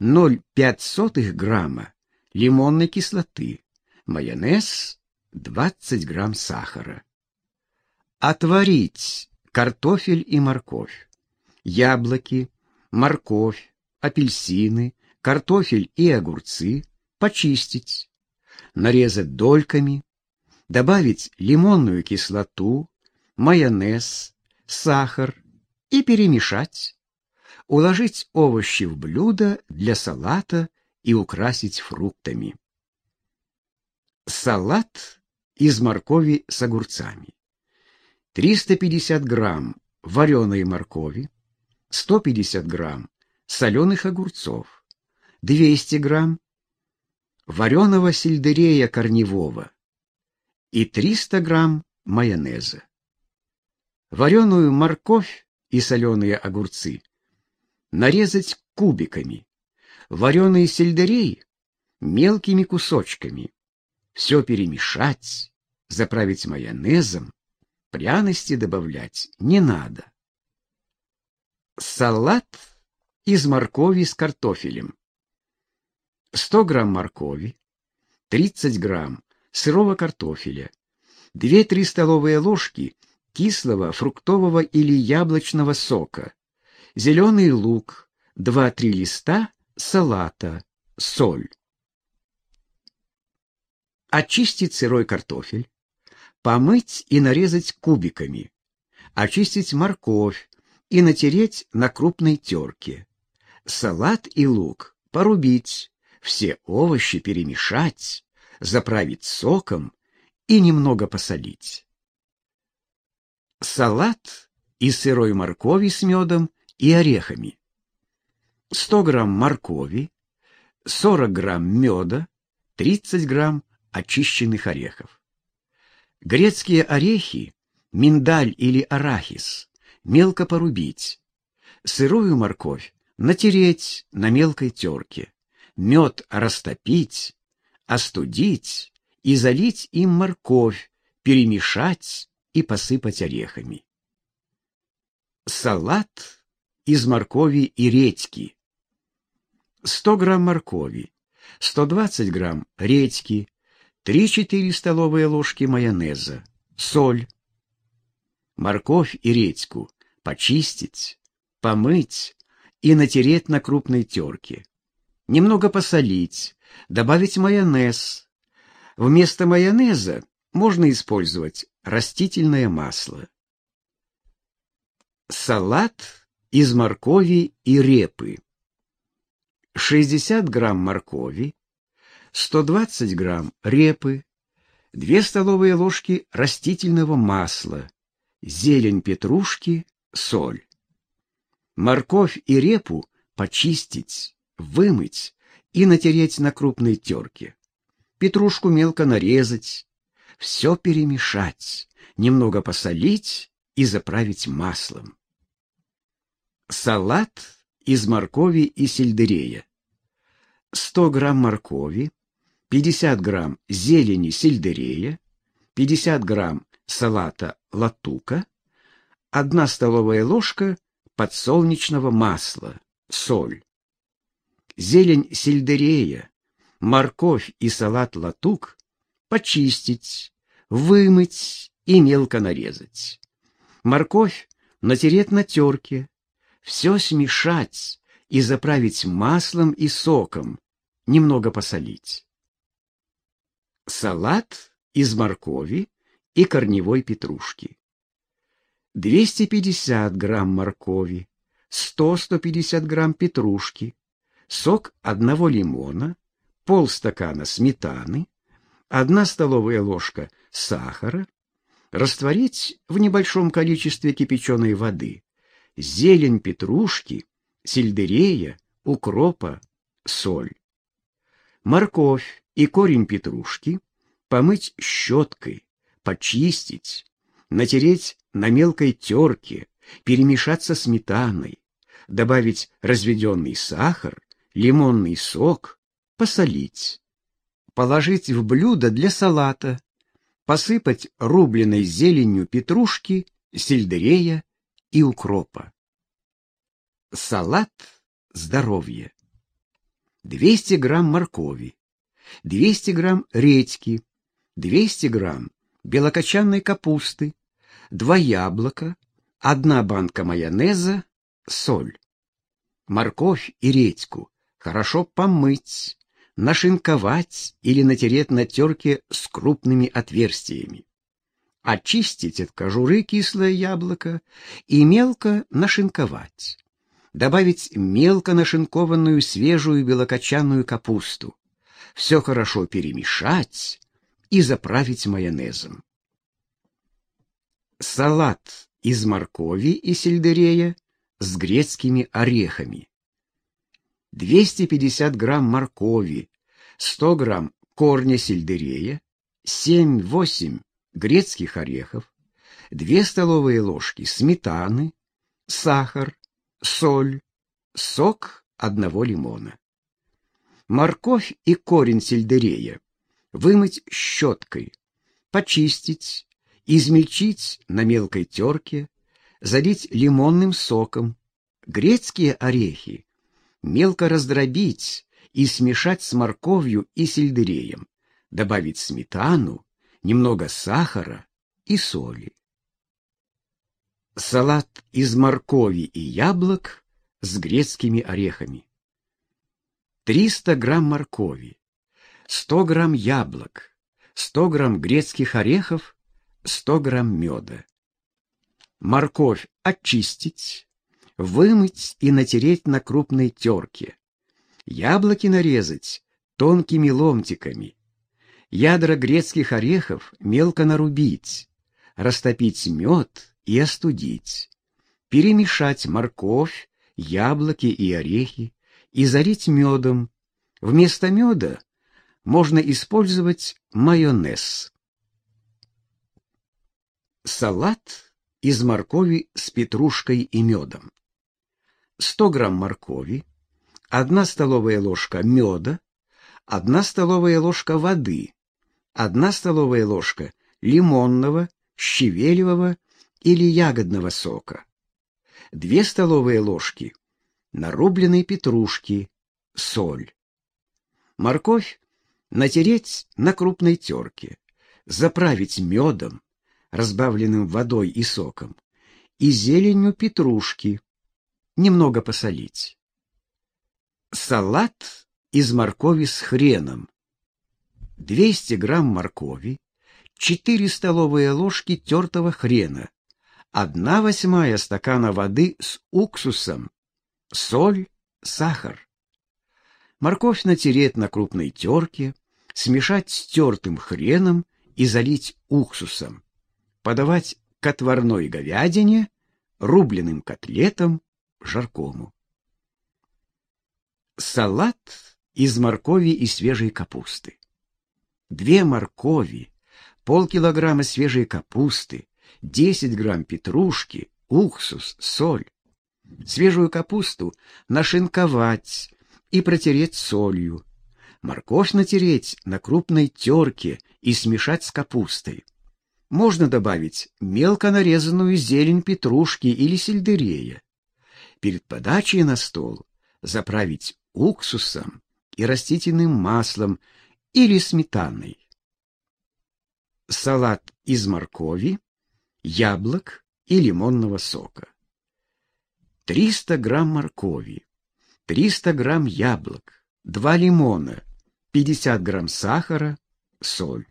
0,05 грамма лимонной кислоты, майонез, 20 грамм сахара. Отварить картофель и морковь, яблоки, морковь, апельсины, картофель и огурцы, почистить, нарезать дольками, добавить лимонную кислоту, майонез, сахар и перемешать. Уложить овощи в блюдо для салата и украсить фруктами. Салат из моркови с огурцами. 350 грамм вареной моркови, 150 грамм соленых огурцов, 200 грамм вареного сельдерея корневого и 300 грамм майонеза. Вареную морковь и соленые огурцы нарезать кубиками, вареный сельдерей мелкими кусочками. Все перемешать, заправить майонезом, пряности добавлять не надо. Салат из моркови с картофелем. 100 грамм моркови, 30 грамм сырого картофеля, 2-3 столовые ложки кислого фруктового или яблочного сока, зеленый лук, 2-3 листа салата, соль. Очистить сырой картофель, помыть и нарезать кубиками, очистить морковь и натереть на крупной терке. Салат и лук порубить, все овощи перемешать, заправить соком и немного посолить. Салат из сырой моркови с медом и орехами. 100 грамм моркови, 40 грамм меда, 30 грамм очищенных орехов. Грецкие орехи миндаль или арахис мелко порубить, сырую морковь натереть на мелкой терке, мед растопить, остудить и залить им морковь, перемешать и посыпать орехами. Салат из моркови и редьки. 100 грамм моркови, 120 грамм редьки, 3-4 столовые ложки майонеза, соль. Морковь и редьку почистить, помыть и натереть на крупной терке. Немного посолить, добавить майонез. Вместо майонеза можно использовать растительное масло. Салат из моркови и репы. 60 грамм моркови, 120 грамм репы, 2 столовые ложки растительного масла, зелень петрушки, соль. Морковь и репу почистить, вымыть и натереть на крупной терке. Петрушку мелко нарезать, все перемешать, немного посолить и заправить маслом. Салат из моркови и сельдерея. 100 грамм моркови, 50 грамм зелени сельдерея, 50 грамм салата латука, 1 столовая ложка подсолнечного масла, соль. Зелень сельдерея, морковь и салат латук почистить, вымыть и мелко нарезать. Морковь натереть на терке, все смешать и заправить маслом и соком, немного посолить. Салат из моркови и корневой петрушки. 250 грамм моркови, 100-150 грамм петрушки, сок одного лимона, полстакана сметаны, одна столовая ложка сахара, растворить в небольшом количестве кипяченой воды, зелень петрушки, сельдерея, укропа, соль. Морковь и корень петрушки помыть щеткой, почистить, натереть на мелкой терке, перемешать со сметаной, добавить разведенный сахар, лимонный сок, посолить. Положить в блюдо для салата, посыпать рубленой зеленью петрушки, сельдерея и укропа. Салат здоровье. 200 грамм моркови, 200 грамм редьки, 200 грамм белокочанной капусты, 2 яблока, 1 банка майонеза, соль. Морковь и редьку хорошо помыть, нашинковать или натереть на терке с крупными отверстиями очистить от кожуры кислое яблоко и мелко нашинковать. Добавить мелко нашинкованную свежую белокочанную капусту. Все хорошо перемешать и заправить майонезом. Салат из моркови и сельдерея с грецкими орехами. 250 грамм моркови, 100 грамм корня сельдерея, 7-8 грецких орехов, 2 столовые ложки сметаны, сахар, соль, сок одного лимона. Морковь и корень сельдерея вымыть щеткой, почистить, измельчить на мелкой терке, залить лимонным соком, грецкие орехи мелко раздробить и смешать с морковью и сельдереем, добавить сметану, немного сахара и соли. Салат из моркови и яблок с грецкими орехами. 300 грамм моркови, 100 грамм яблок, 100 грамм грецких орехов, 100 грамм меда. Морковь очистить, вымыть и натереть на крупной терке. Яблоки нарезать тонкими ломтиками ядра грецких орехов мелко нарубить, растопить мед и остудить, перемешать морковь, яблоки и орехи и залить медом. Вместо меда можно использовать майонез. Салат из моркови с петрушкой и медом. 100 грамм моркови, 1 столовая ложка меда, 1 столовая ложка воды, 1 столовая ложка лимонного, щавелевого или ягодного сока, 2 столовые ложки нарубленной петрушки, соль. Морковь натереть на крупной терке, заправить медом, разбавленным водой и соком, и зеленью петрушки, немного посолить. Салат из моркови с хреном. 200 грамм моркови, 4 столовые ложки тертого хрена, 1 восьмая стакана воды с уксусом, соль, сахар. Морковь натереть на крупной терке, смешать с тертым хреном и залить уксусом. Подавать к отварной говядине, рубленым котлетам, жаркому. Салат из моркови и свежей капусты. Две моркови, полкилограмма свежей капусты, 10 грамм петрушки, уксус, соль. Свежую капусту нашинковать и протереть солью. Морковь натереть на крупной терке и смешать с капустой. Можно добавить мелко нарезанную зелень петрушки или сельдерея. Перед подачей на стол заправить уксусом и растительным маслом или сметаной. Салат из моркови, яблок и лимонного сока. 300 грамм моркови, 300 грамм яблок, 2 лимона, 50 грамм сахара, соль.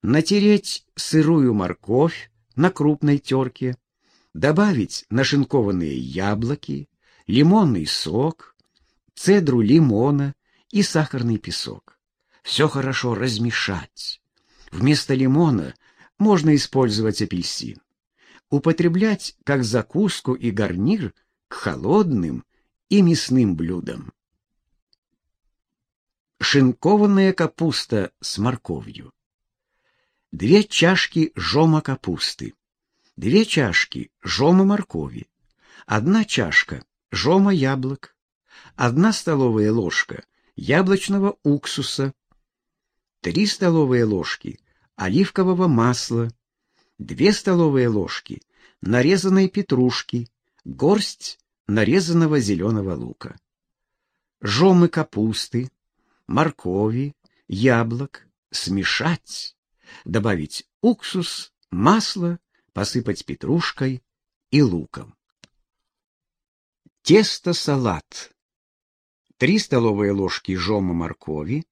Натереть сырую морковь на крупной терке, добавить нашинкованные яблоки, лимонный сок, цедру лимона и сахарный песок. Все хорошо размешать. Вместо лимона можно использовать апельсин употреблять как закуску и гарнир к холодным и мясным блюдам. Шинкованная капуста с морковью. Две чашки жома капусты. Две чашки жома моркови. Одна чашка жома яблок. Одна столовая ложка яблочного уксуса. Три столовые ложки оливкового масла две столовые ложки нарезанной петрушки, горсть нарезанного зеленого лука. Жомы капусты, моркови, яблок смешать, добавить уксус, масло, посыпать петрушкой и луком. Тесто-салат. 3 столовые ложки жома моркови,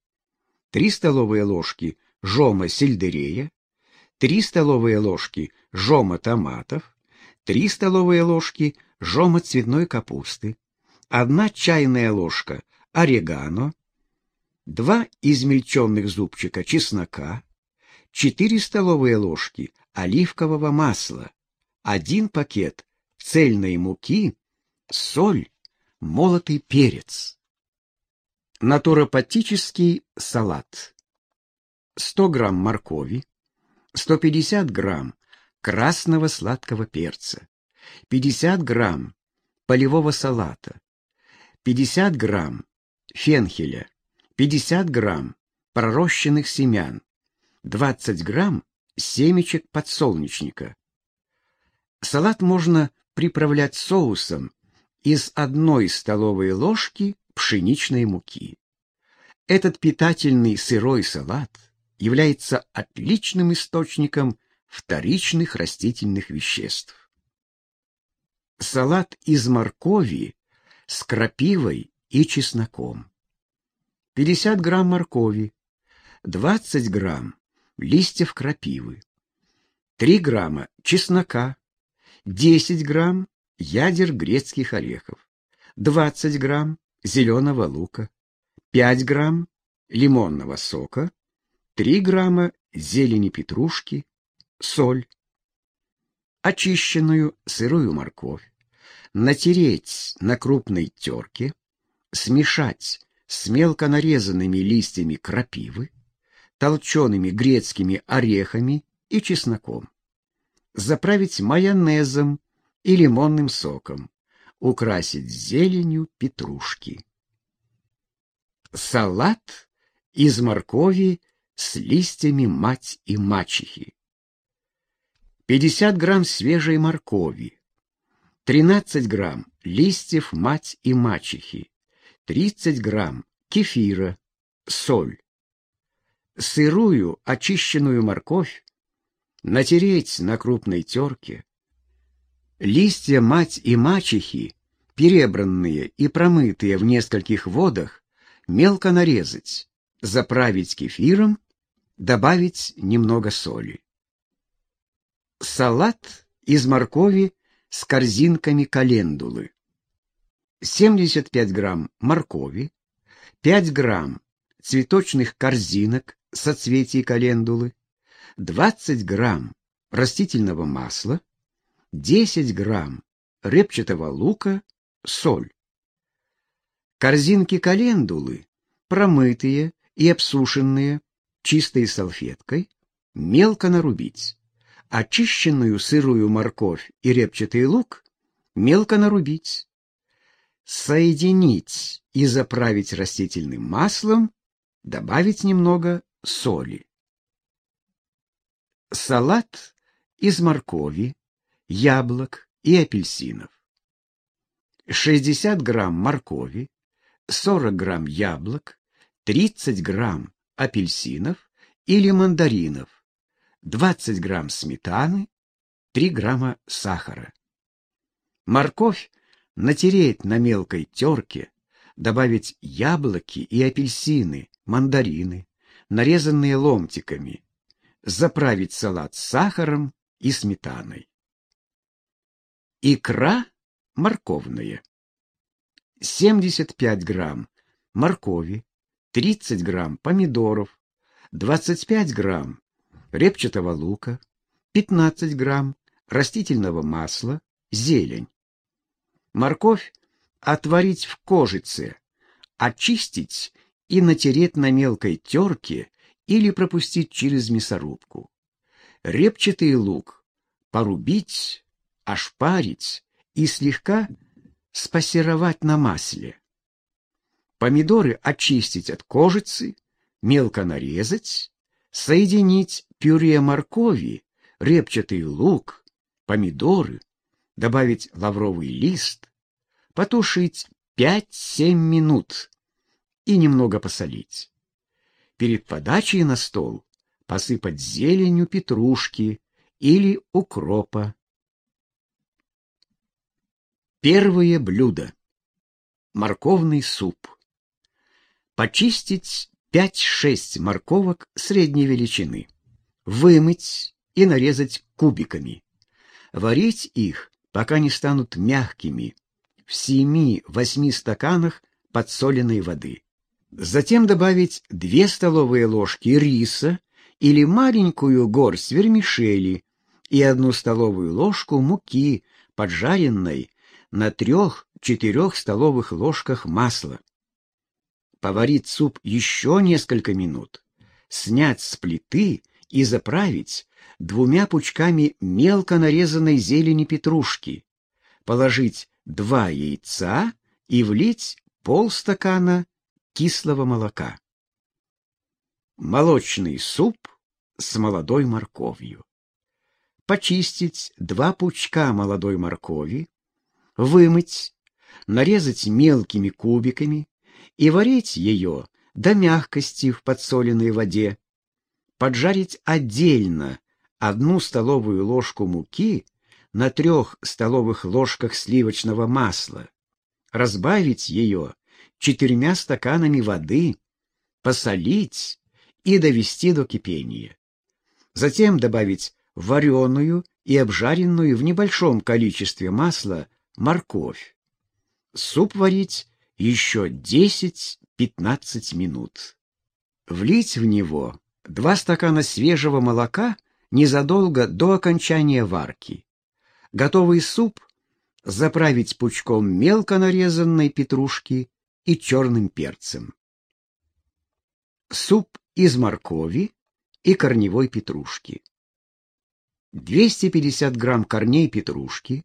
3 столовые ложки жома сельдерея, 3 столовые ложки жома томатов, 3 столовые ложки жома цветной капусты, 1 чайная ложка орегано, 2 измельченных зубчика чеснока, 4 столовые ложки оливкового масла, 1 пакет цельной муки, соль, молотый перец. Натуропатический салат. 100 грамм моркови, 150 грамм красного сладкого перца, 50 грамм полевого салата, 50 грамм фенхеля, 50 грамм пророщенных семян, 20 грамм семечек подсолнечника. Салат можно приправлять соусом из одной столовой ложки пшеничной муки. Этот питательный сырой салат – является отличным источником вторичных растительных веществ. Салат из моркови с крапивой и чесноком. 50 грамм моркови, 20 грамм листьев крапивы, 3 грамма чеснока, 10 грамм ядер грецких орехов, 20 грамм зеленого лука, 5 грамм лимонного сока, 3 грамма зелени петрушки, соль. Очищенную сырую морковь натереть на крупной терке, смешать с мелко нарезанными листьями крапивы, толчеными грецкими орехами и чесноком. заправить майонезом и лимонным соком, украсить зеленью петрушки. Салат из моркови с листьями мать и мачехи. 50 грамм свежей моркови, 13 грамм листьев мать и мачехи, 30 грамм кефира, соль. Сырую очищенную морковь натереть на крупной терке. Листья мать и мачехи, перебранные и промытые в нескольких водах, мелко нарезать, заправить кефиром, добавить немного соли. Салат из моркови с корзинками календулы. 75 грамм моркови, 5 грамм цветочных корзинок соцветий календулы, 20 грамм растительного масла, 10 грамм репчатого лука, соль. Корзинки календулы, промытые и обсушенные чистой салфеткой, мелко нарубить. Очищенную сырую морковь и репчатый лук мелко нарубить. Соединить и заправить растительным маслом, добавить немного соли. Салат из моркови, яблок и апельсинов. 60 грамм моркови, 40 грамм яблок, 30 грамм апельсинов или мандаринов, 20 грамм сметаны, 3 грамма сахара. Морковь натереть на мелкой терке, добавить яблоки и апельсины, мандарины, нарезанные ломтиками, заправить салат сахаром и сметаной. Икра морковная. 75 грамм моркови, 30 грамм помидоров, 25 грамм репчатого лука, 15 грамм растительного масла, зелень. Морковь отварить в кожице, очистить и натереть на мелкой терке или пропустить через мясорубку. Репчатый лук порубить, ошпарить и слегка спассеровать на масле. Помидоры очистить от кожицы, мелко нарезать, соединить пюре моркови, репчатый лук, помидоры, добавить лавровый лист, потушить 5-7 минут и немного посолить. Перед подачей на стол посыпать зеленью петрушки или укропа. Первое блюдо. Морковный суп. Почистить 5-6 морковок средней величины. Вымыть и нарезать кубиками. Варить их, пока не станут мягкими, в 7-8 стаканах подсоленной воды. Затем добавить 2 столовые ложки риса или маленькую горсть вермишели и одну столовую ложку муки, поджаренной на 3-4 столовых ложках масла. Поварить суп еще несколько минут, снять с плиты и заправить двумя пучками мелко нарезанной зелени петрушки, положить два яйца и влить полстакана кислого молока. Молочный суп с молодой морковью. Почистить два пучка молодой моркови, вымыть, нарезать мелкими кубиками и варить ее до мягкости в подсоленной воде. Поджарить отдельно одну столовую ложку муки на трех столовых ложках сливочного масла. Разбавить ее четырьмя стаканами воды, посолить и довести до кипения. Затем добавить вареную и обжаренную в небольшом количестве масла морковь. Суп варить еще 10-15 минут. Влить в него два стакана свежего молока незадолго до окончания варки. Готовый суп заправить пучком мелко нарезанной петрушки и черным перцем. Суп из моркови и корневой петрушки. 250 грамм корней петрушки,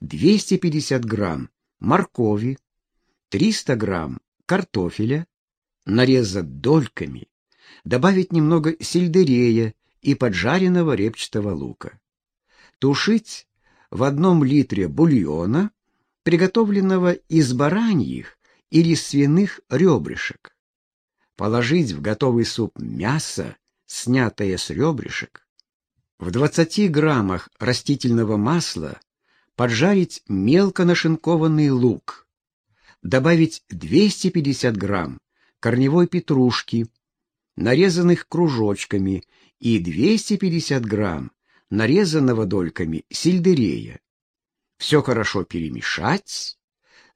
250 грамм моркови, 300 грамм картофеля, нарезать дольками, добавить немного сельдерея и поджаренного репчатого лука. Тушить в одном литре бульона, приготовленного из бараньих или свиных ребрышек. Положить в готовый суп мясо, снятое с ребрышек. В 20 граммах растительного масла поджарить мелко нашинкованный лук. Добавить 250 грамм корневой петрушки, нарезанных кружочками, и 250 грамм нарезанного дольками сельдерея. Все хорошо перемешать,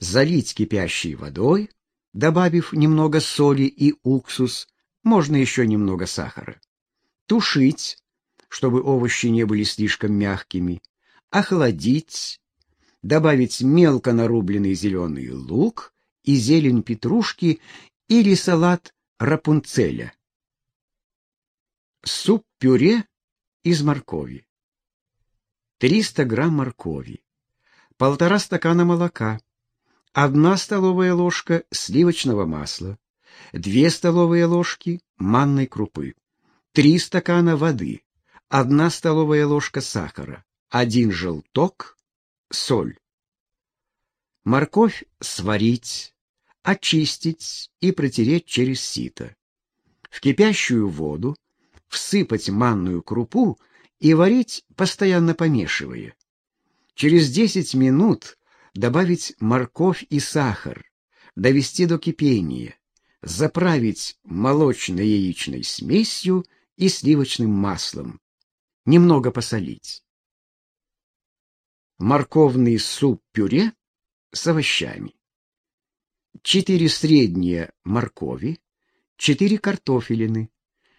залить кипящей водой, добавив немного соли и уксус, можно еще немного сахара. Тушить, чтобы овощи не были слишком мягкими, охладить, добавить мелко нарубленный зеленый лук и зелень петрушки или салат рапунцеля. Суп-пюре из моркови. 300 грамм моркови, полтора стакана молока, одна столовая ложка сливочного масла, две столовые ложки манной крупы, три стакана воды, одна столовая ложка сахара, один желток, соль. Морковь сварить, очистить и протереть через сито. В кипящую воду всыпать манную крупу и варить, постоянно помешивая. Через 10 минут добавить морковь и сахар, довести до кипения, заправить молочно-яичной смесью и сливочным маслом, немного посолить. Морковный суп-пюре с овощами. 4 средние моркови, 4 картофелины,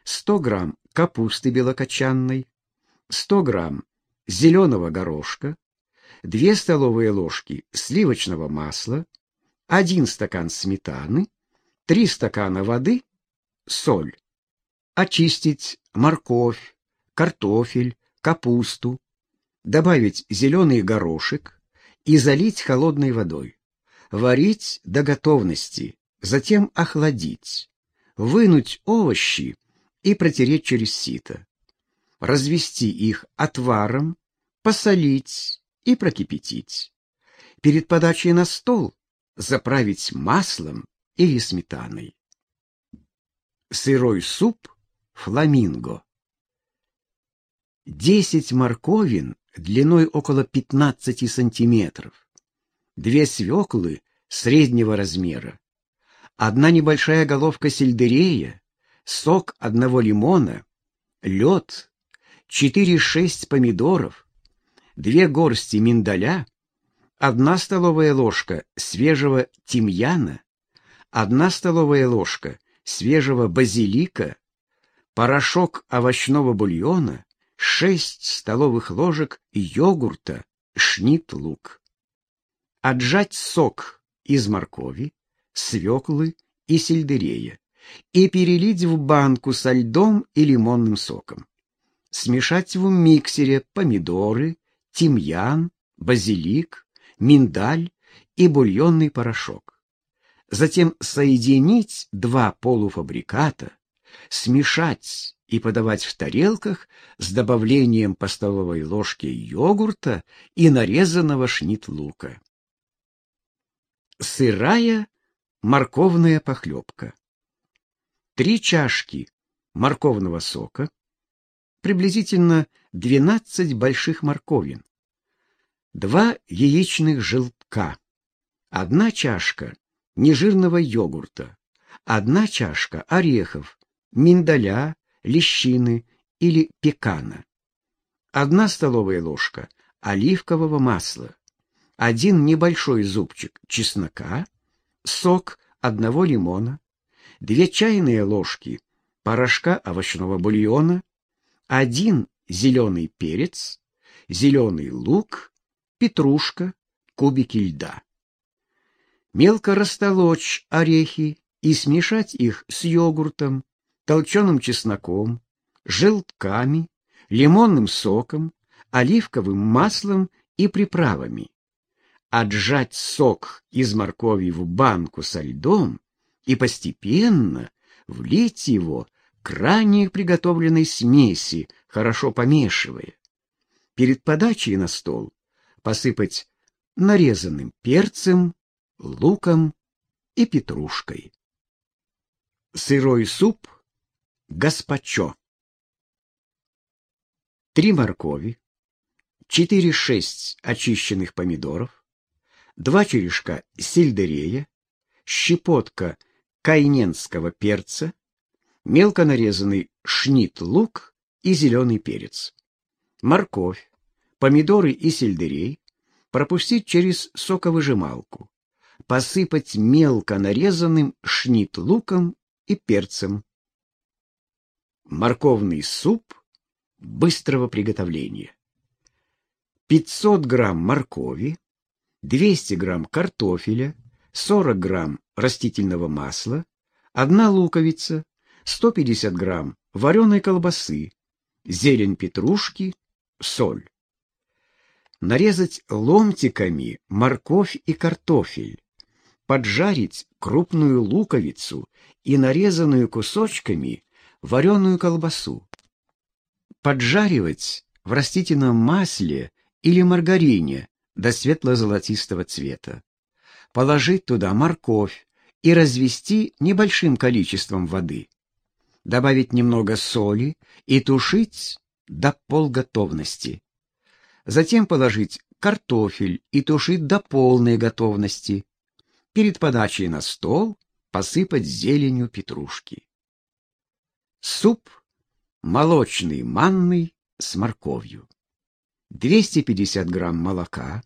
100 грамм капусты белокочанной, 100 грамм зеленого горошка, 2 столовые ложки сливочного масла, 1 стакан сметаны, 3 стакана воды, соль. Очистить морковь, картофель, капусту, добавить зеленый горошек и залить холодной водой. Варить до готовности, затем охладить. Вынуть овощи и протереть через сито. Развести их отваром, посолить и прокипятить. Перед подачей на стол заправить маслом или сметаной. Сырой суп фламинго. 10 морковин длиной около 15 сантиметров, две свеклы среднего размера, одна небольшая головка сельдерея, сок одного лимона, лед, 4-6 помидоров, две горсти миндаля, одна столовая ложка свежего тимьяна, одна столовая ложка свежего базилика, порошок овощного бульона, 6 столовых ложек йогурта, шнит-лук. Отжать сок из моркови, свеклы и сельдерея и перелить в банку со льдом и лимонным соком. Смешать в миксере помидоры, тимьян, базилик, миндаль и бульонный порошок. Затем соединить два полуфабриката, смешать и подавать в тарелках с добавлением по столовой ложке йогурта и нарезанного шнит-лука. Сырая морковная похлебка три чашки морковного сока, приблизительно 12 больших морковин, два яичных желтка, одна чашка нежирного йогурта, одна чашка орехов, миндаля, лещины или пекана, одна столовая ложка оливкового масла, один небольшой зубчик чеснока, сок одного лимона, две чайные ложки порошка овощного бульона, один зеленый перец, зеленый лук, петрушка, кубики льда. Мелко растолочь орехи и смешать их с йогуртом, толченым чесноком, желтками, лимонным соком, оливковым маслом и приправами. Отжать сок из моркови в банку со льдом и постепенно влить его к ранее приготовленной смеси, хорошо помешивая. Перед подачей на стол посыпать нарезанным перцем, луком и петрушкой. Сырой суп гаспачо. Три моркови, четыре-шесть очищенных помидоров, два черешка сельдерея, щепотка кайненского перца, мелко нарезанный шнит-лук и зеленый перец. Морковь, помидоры и сельдерей пропустить через соковыжималку, посыпать мелко нарезанным шнит-луком и перцем. Морковный суп быстрого приготовления. 500 грамм моркови, 200 грамм картофеля, 40 грамм растительного масла, одна луковица, 150 грамм вареной колбасы, зелень петрушки, соль. Нарезать ломтиками морковь и картофель, поджарить крупную луковицу и нарезанную кусочками вареную колбасу. Поджаривать в растительном масле или маргарине до светло-золотистого цвета. Положить туда морковь и развести небольшим количеством воды. Добавить немного соли и тушить до полготовности. Затем положить картофель и тушить до полной готовности. Перед подачей на стол посыпать зеленью петрушки. Суп молочный манный с морковью. 250 грамм молока,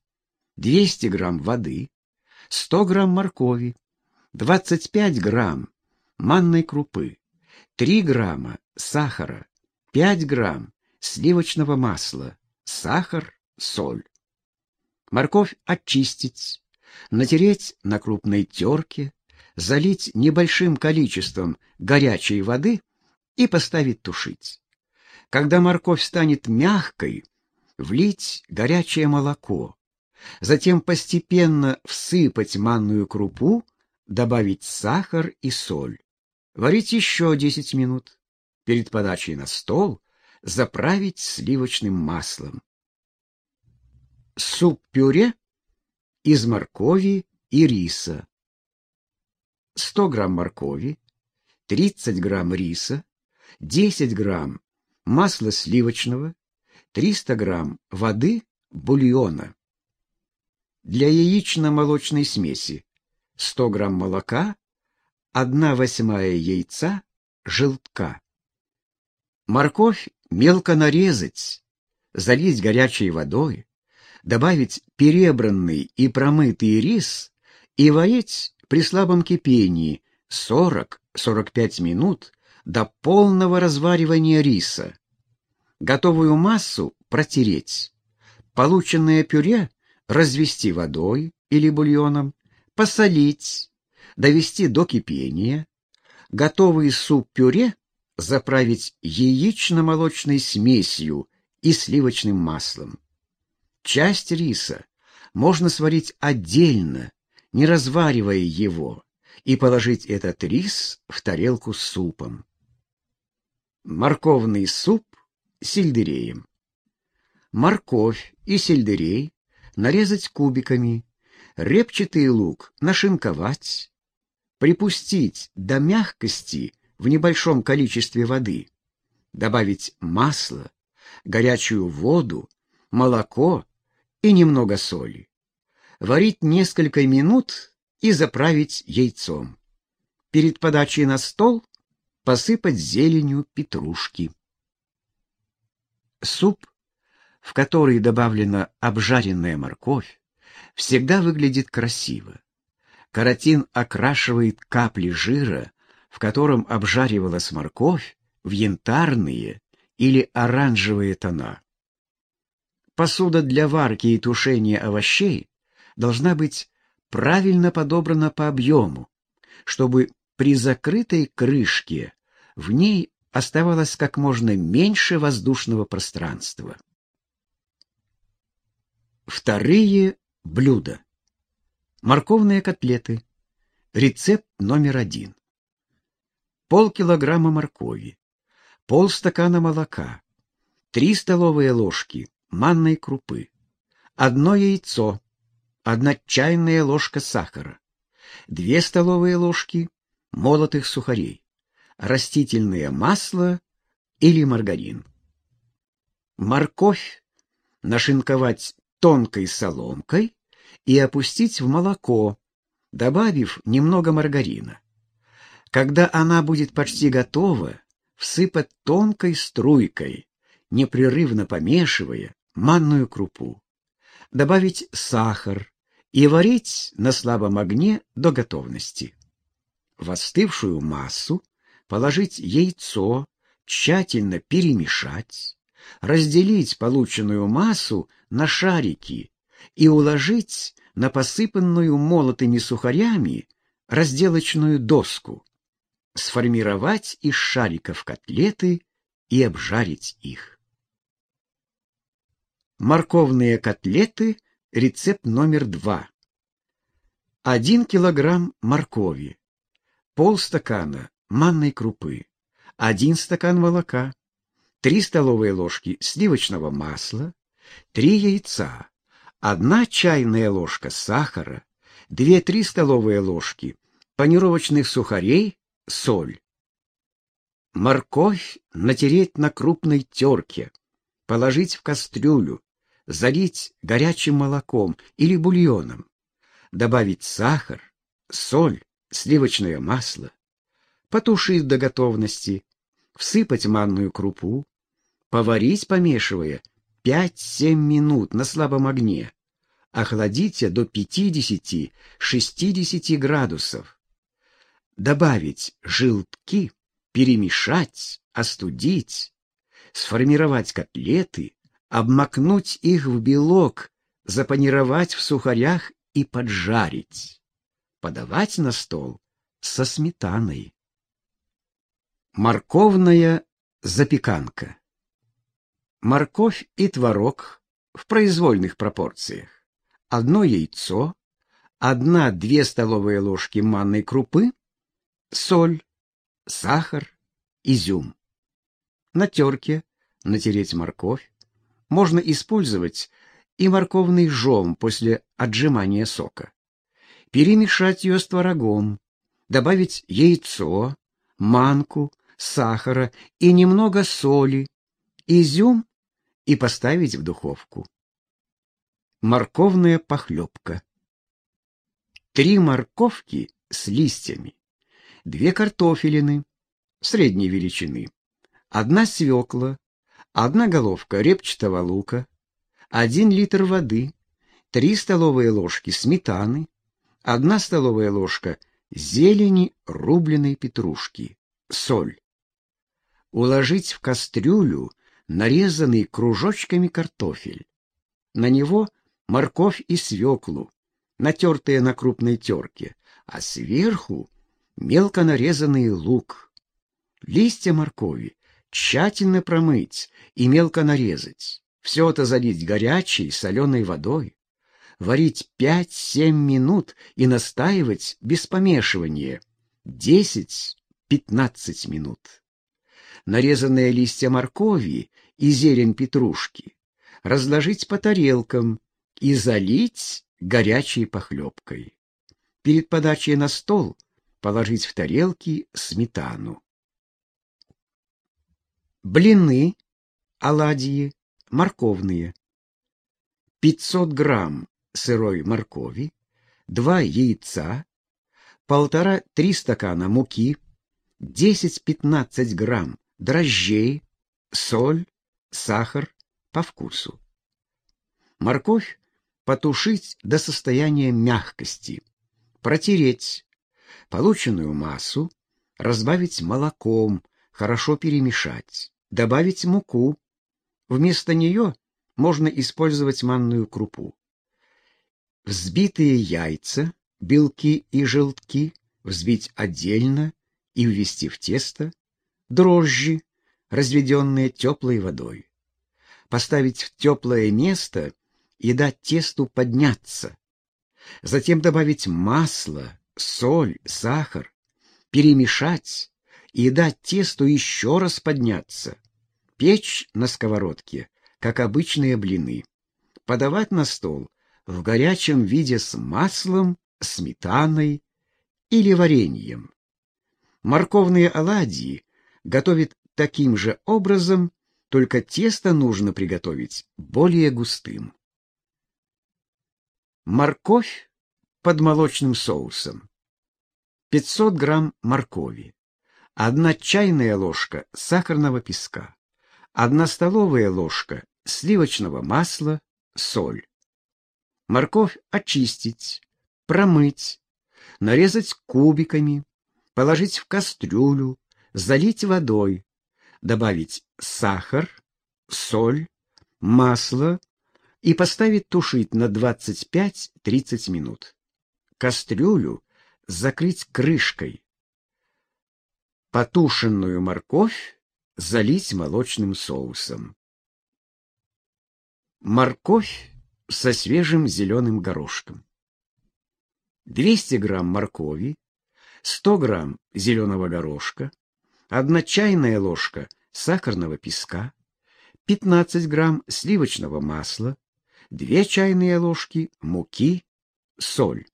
200 грамм воды, 100 грамм моркови, 25 грамм манной крупы, 3 грамма сахара, 5 грамм сливочного масла, сахар, соль. Морковь очистить, натереть на крупной терке, залить небольшим количеством горячей воды и поставить тушить. Когда морковь станет мягкой, влить горячее молоко, затем постепенно всыпать манную крупу, добавить сахар и соль. Варить еще 10 минут. Перед подачей на стол заправить сливочным маслом. Суп-пюре из моркови и риса. 100 грамм моркови, 30 грамм риса, 10 грамм масла сливочного, 300 грамм воды бульона. Для яично-молочной смеси 100 грамм молока, 1 восьмая яйца, желтка. Морковь мелко нарезать, залить горячей водой, добавить перебранный и промытый рис и варить при слабом кипении 40-45 минут до полного разваривания риса. Готовую массу протереть. Полученное пюре развести водой или бульоном, посолить, довести до кипения. Готовый суп-пюре заправить яично-молочной смесью и сливочным маслом. Часть риса можно сварить отдельно, не разваривая его, и положить этот рис в тарелку с супом морковный суп с сельдереем. Морковь и сельдерей нарезать кубиками, репчатый лук нашинковать, припустить до мягкости в небольшом количестве воды, добавить масло, горячую воду, молоко и немного соли. Варить несколько минут и заправить яйцом. Перед подачей на стол посыпать зеленью петрушки. Суп, в который добавлена обжаренная морковь, всегда выглядит красиво. Каротин окрашивает капли жира, в котором обжаривалась морковь, в янтарные или оранжевые тона. Посуда для варки и тушения овощей должна быть правильно подобрана по объему, чтобы при закрытой крышке в ней оставалось как можно меньше воздушного пространства. Вторые блюда. Морковные котлеты. Рецепт номер один. Полкилограмма моркови, полстакана молока, три столовые ложки манной крупы, одно яйцо, одна чайная ложка сахара, две столовые ложки молотых сухарей, растительное масло или маргарин. Морковь нашинковать тонкой соломкой и опустить в молоко, добавив немного маргарина. Когда она будет почти готова, всыпать тонкой струйкой, непрерывно помешивая манную крупу. Добавить сахар и варить на слабом огне до готовности. В остывшую массу положить яйцо, тщательно перемешать, разделить полученную массу на шарики и уложить на посыпанную молотыми сухарями разделочную доску, сформировать из шариков котлеты и обжарить их. Морковные котлеты, рецепт номер два. Один килограмм моркови, полстакана манной крупы, один стакан молока, три столовые ложки сливочного масла, три яйца, одна чайная ложка сахара, две-три столовые ложки панировочных сухарей, соль. Морковь натереть на крупной терке, положить в кастрюлю, залить горячим молоком или бульоном, добавить сахар, соль, сливочное масло, потушить до готовности, всыпать манную крупу, поварить, помешивая, 5-7 минут на слабом огне, охладите до 50-60 градусов. Добавить желтки, перемешать, остудить, сформировать котлеты, обмакнуть их в белок, запанировать в сухарях и поджарить. Подавать на стол со сметаной. Морковная запеканка. Морковь и творог в произвольных пропорциях. Одно яйцо, одна-две столовые ложки манной крупы, соль, сахар, изюм. На терке натереть морковь. Можно использовать и морковный жом после отжимания сока. Перемешать ее с творогом, добавить яйцо, манку, сахара и немного соли, изюм и поставить в духовку. Морковная похлебка. Три морковки с листьями, две картофелины средней величины, одна свекла, одна головка репчатого лука, один литр воды, три столовые ложки сметаны, одна столовая ложка зелени рубленой петрушки, соль уложить в кастрюлю нарезанный кружочками картофель. На него морковь и свеклу, натертые на крупной терке, а сверху мелко нарезанный лук. Листья моркови тщательно промыть и мелко нарезать. Все это залить горячей соленой водой. Варить 5-7 минут и настаивать без помешивания 10-15 минут нарезанные листья моркови и зелень петрушки, разложить по тарелкам и залить горячей похлебкой. Перед подачей на стол положить в тарелки сметану. Блины, оладьи, морковные. 500 грамм сырой моркови, 2 яйца, полтора-три стакана муки, 10-15 грамм дрожжей, соль, сахар по вкусу. Морковь потушить до состояния мягкости, протереть, полученную массу разбавить молоком, хорошо перемешать, добавить муку. Вместо нее можно использовать манную крупу. Взбитые яйца, белки и желтки взбить отдельно и ввести в тесто, дрожжи, разведенные теплой водой. Поставить в теплое место и дать тесту подняться. Затем добавить масло, соль, сахар, перемешать и дать тесту еще раз подняться. Печь на сковородке, как обычные блины. Подавать на стол в горячем виде с маслом, сметаной или вареньем. Морковные оладьи готовят таким же образом, только тесто нужно приготовить более густым. Морковь под молочным соусом. 500 грамм моркови, одна чайная ложка сахарного песка, одна столовая ложка сливочного масла, соль. Морковь очистить, промыть, нарезать кубиками, положить в кастрюлю, залить водой, добавить сахар, соль, масло и поставить тушить на 25-30 минут. Кастрюлю закрыть крышкой. Потушенную морковь залить молочным соусом. Морковь со свежим зеленым горошком. 200 грамм моркови, 100 грамм зеленого горошка, 1 чайная ложка сахарного песка, 15 грамм сливочного масла, 2 чайные ложки муки, соль.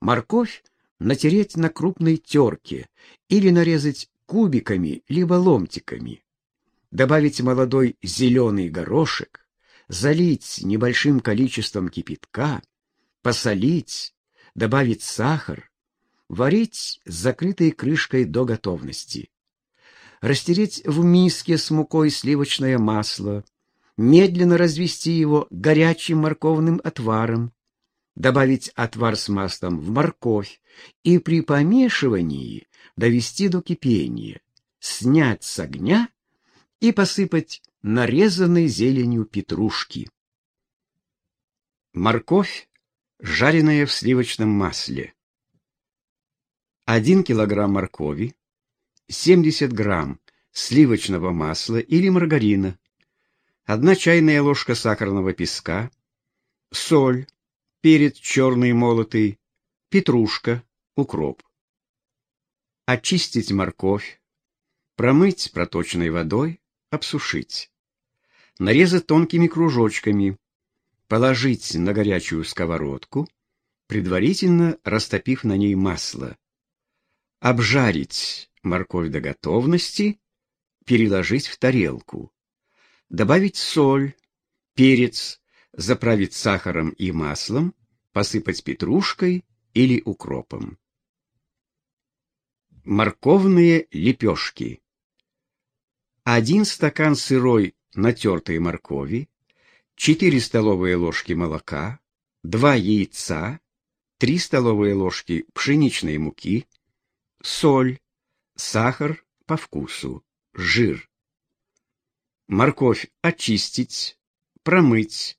Морковь натереть на крупной терке или нарезать кубиками либо ломтиками. Добавить молодой зеленый горошек, залить небольшим количеством кипятка, посолить, добавить сахар, варить с закрытой крышкой до готовности. Растереть в миске с мукой сливочное масло, медленно развести его горячим морковным отваром, добавить отвар с маслом в морковь и при помешивании довести до кипения, снять с огня и посыпать нарезанной зеленью петрушки. Морковь, жареная в сливочном масле. 1 килограмм моркови, 70 грамм сливочного масла или маргарина, 1 чайная ложка сахарного песка, соль, перец черный молотый, петрушка, укроп. Очистить морковь, промыть проточной водой, обсушить. Нарезать тонкими кружочками, положить на горячую сковородку, предварительно растопив на ней масло. Обжарить морковь до готовности, переложить в тарелку. Добавить соль, перец, заправить сахаром и маслом, посыпать петрушкой или укропом. Морковные лепешки. Один стакан сырой натертой моркови, 4 столовые ложки молока, 2 яйца, 3 столовые ложки пшеничной муки, соль, сахар по вкусу, жир. Морковь очистить, промыть,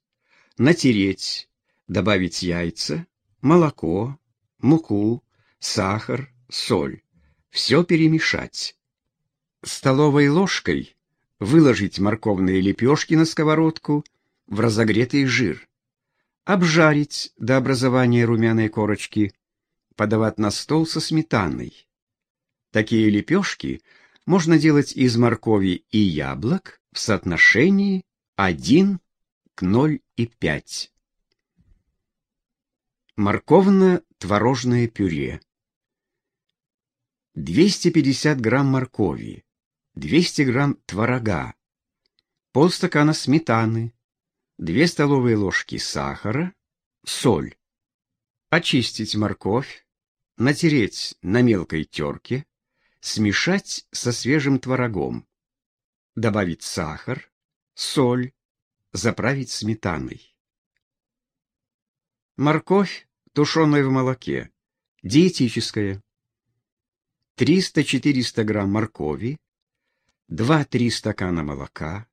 натереть, добавить яйца, молоко, муку, сахар, соль. Все перемешать. Столовой ложкой выложить морковные лепешки на сковородку в разогретый жир. Обжарить до образования румяной корочки. Подавать на стол со сметаной. Такие лепешки можно делать из моркови и яблок в соотношении 1 к 0,5. Морковно-творожное пюре. 250 грамм моркови, 200 грамм творога, полстакана сметаны, 2 столовые ложки сахара, соль. Очистить морковь, натереть на мелкой терке, смешать со свежим творогом, добавить сахар, соль, заправить сметаной. Морковь, тушеная в молоке, диетическая. 300-400 грамм моркови, 2-3 стакана молока,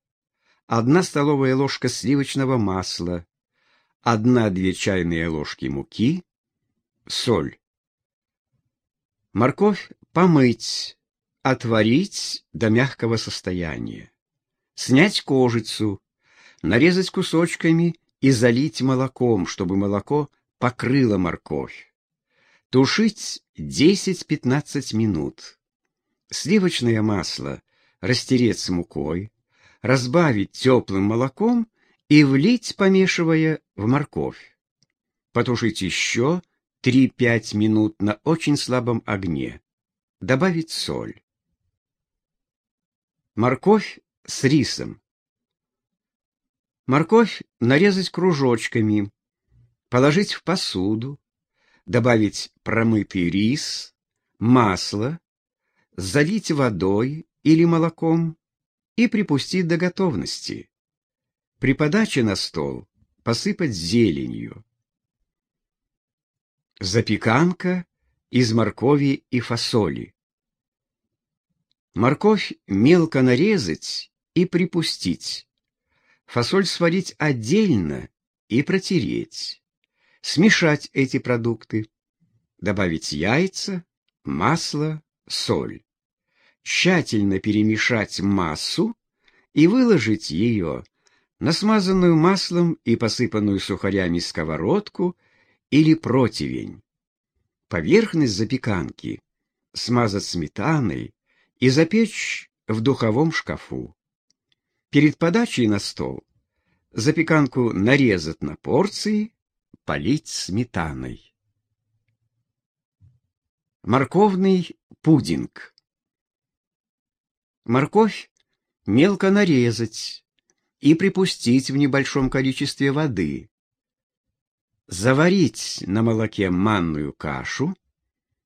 1 столовая ложка сливочного масла, 1-2 чайные ложки муки, соль. Морковь помыть, отварить до мягкого состояния, снять кожицу, нарезать кусочками и залить молоком, чтобы молоко покрыло морковь. Тушить 10-15 минут. Сливочное масло растереть с мукой, разбавить теплым молоком и влить, помешивая, в морковь. Потушить еще 3-5 минут на очень слабом огне. Добавить соль. Морковь с рисом. Морковь нарезать кружочками, положить в посуду, добавить промытый рис, масло, залить водой или молоком и припустить до готовности. При подаче на стол посыпать зеленью. Запеканка из моркови и фасоли. Морковь мелко нарезать и припустить. Фасоль сварить отдельно и протереть. Смешать эти продукты. Добавить яйца, масло, соль. Тщательно перемешать массу и выложить ее на смазанную маслом и посыпанную сухарями сковородку или противень. Поверхность запеканки смазать сметаной и запечь в духовом шкафу. Перед подачей на стол запеканку нарезать на порции, полить сметаной. Морковный пудинг. Морковь мелко нарезать и припустить в небольшом количестве воды. Заварить на молоке манную кашу,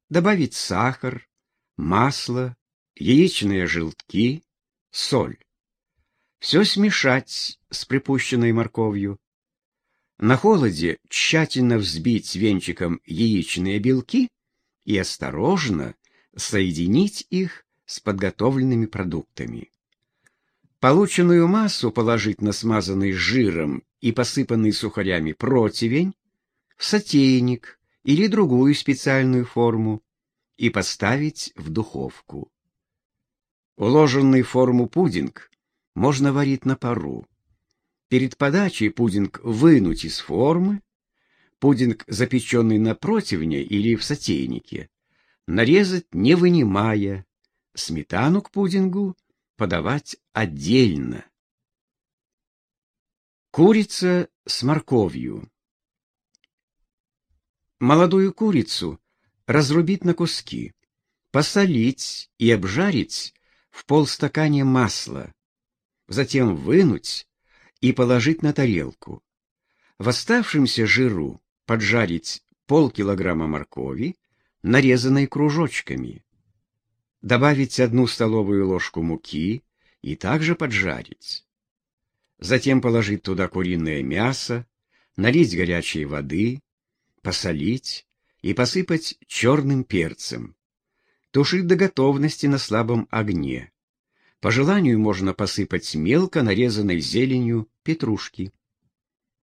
добавить сахар, масло, яичные желтки, соль. Все смешать с припущенной морковью. На холоде тщательно взбить венчиком яичные белки и осторожно соединить их с подготовленными продуктами. Полученную массу положить на смазанный жиром и посыпанный сухарями противень, сотейник или другую специальную форму и поставить в духовку. Уложенный в форму пудинг можно варить на пару. Перед подачей пудинг вынуть из формы, пудинг, запеченный на противне или в сотейнике, нарезать не вынимая, сметану к пудингу подавать отдельно. Курица с морковью. Молодую курицу разрубить на куски, посолить и обжарить в полстакане масла, затем вынуть и положить на тарелку. В оставшемся жиру поджарить полкилограмма моркови, нарезанной кружочками. Добавить одну столовую ложку муки и также поджарить. Затем положить туда куриное мясо, налить горячей воды, посолить и посыпать черным перцем тушить до готовности на слабом огне. По желанию можно посыпать мелко нарезанной зеленью петрушки.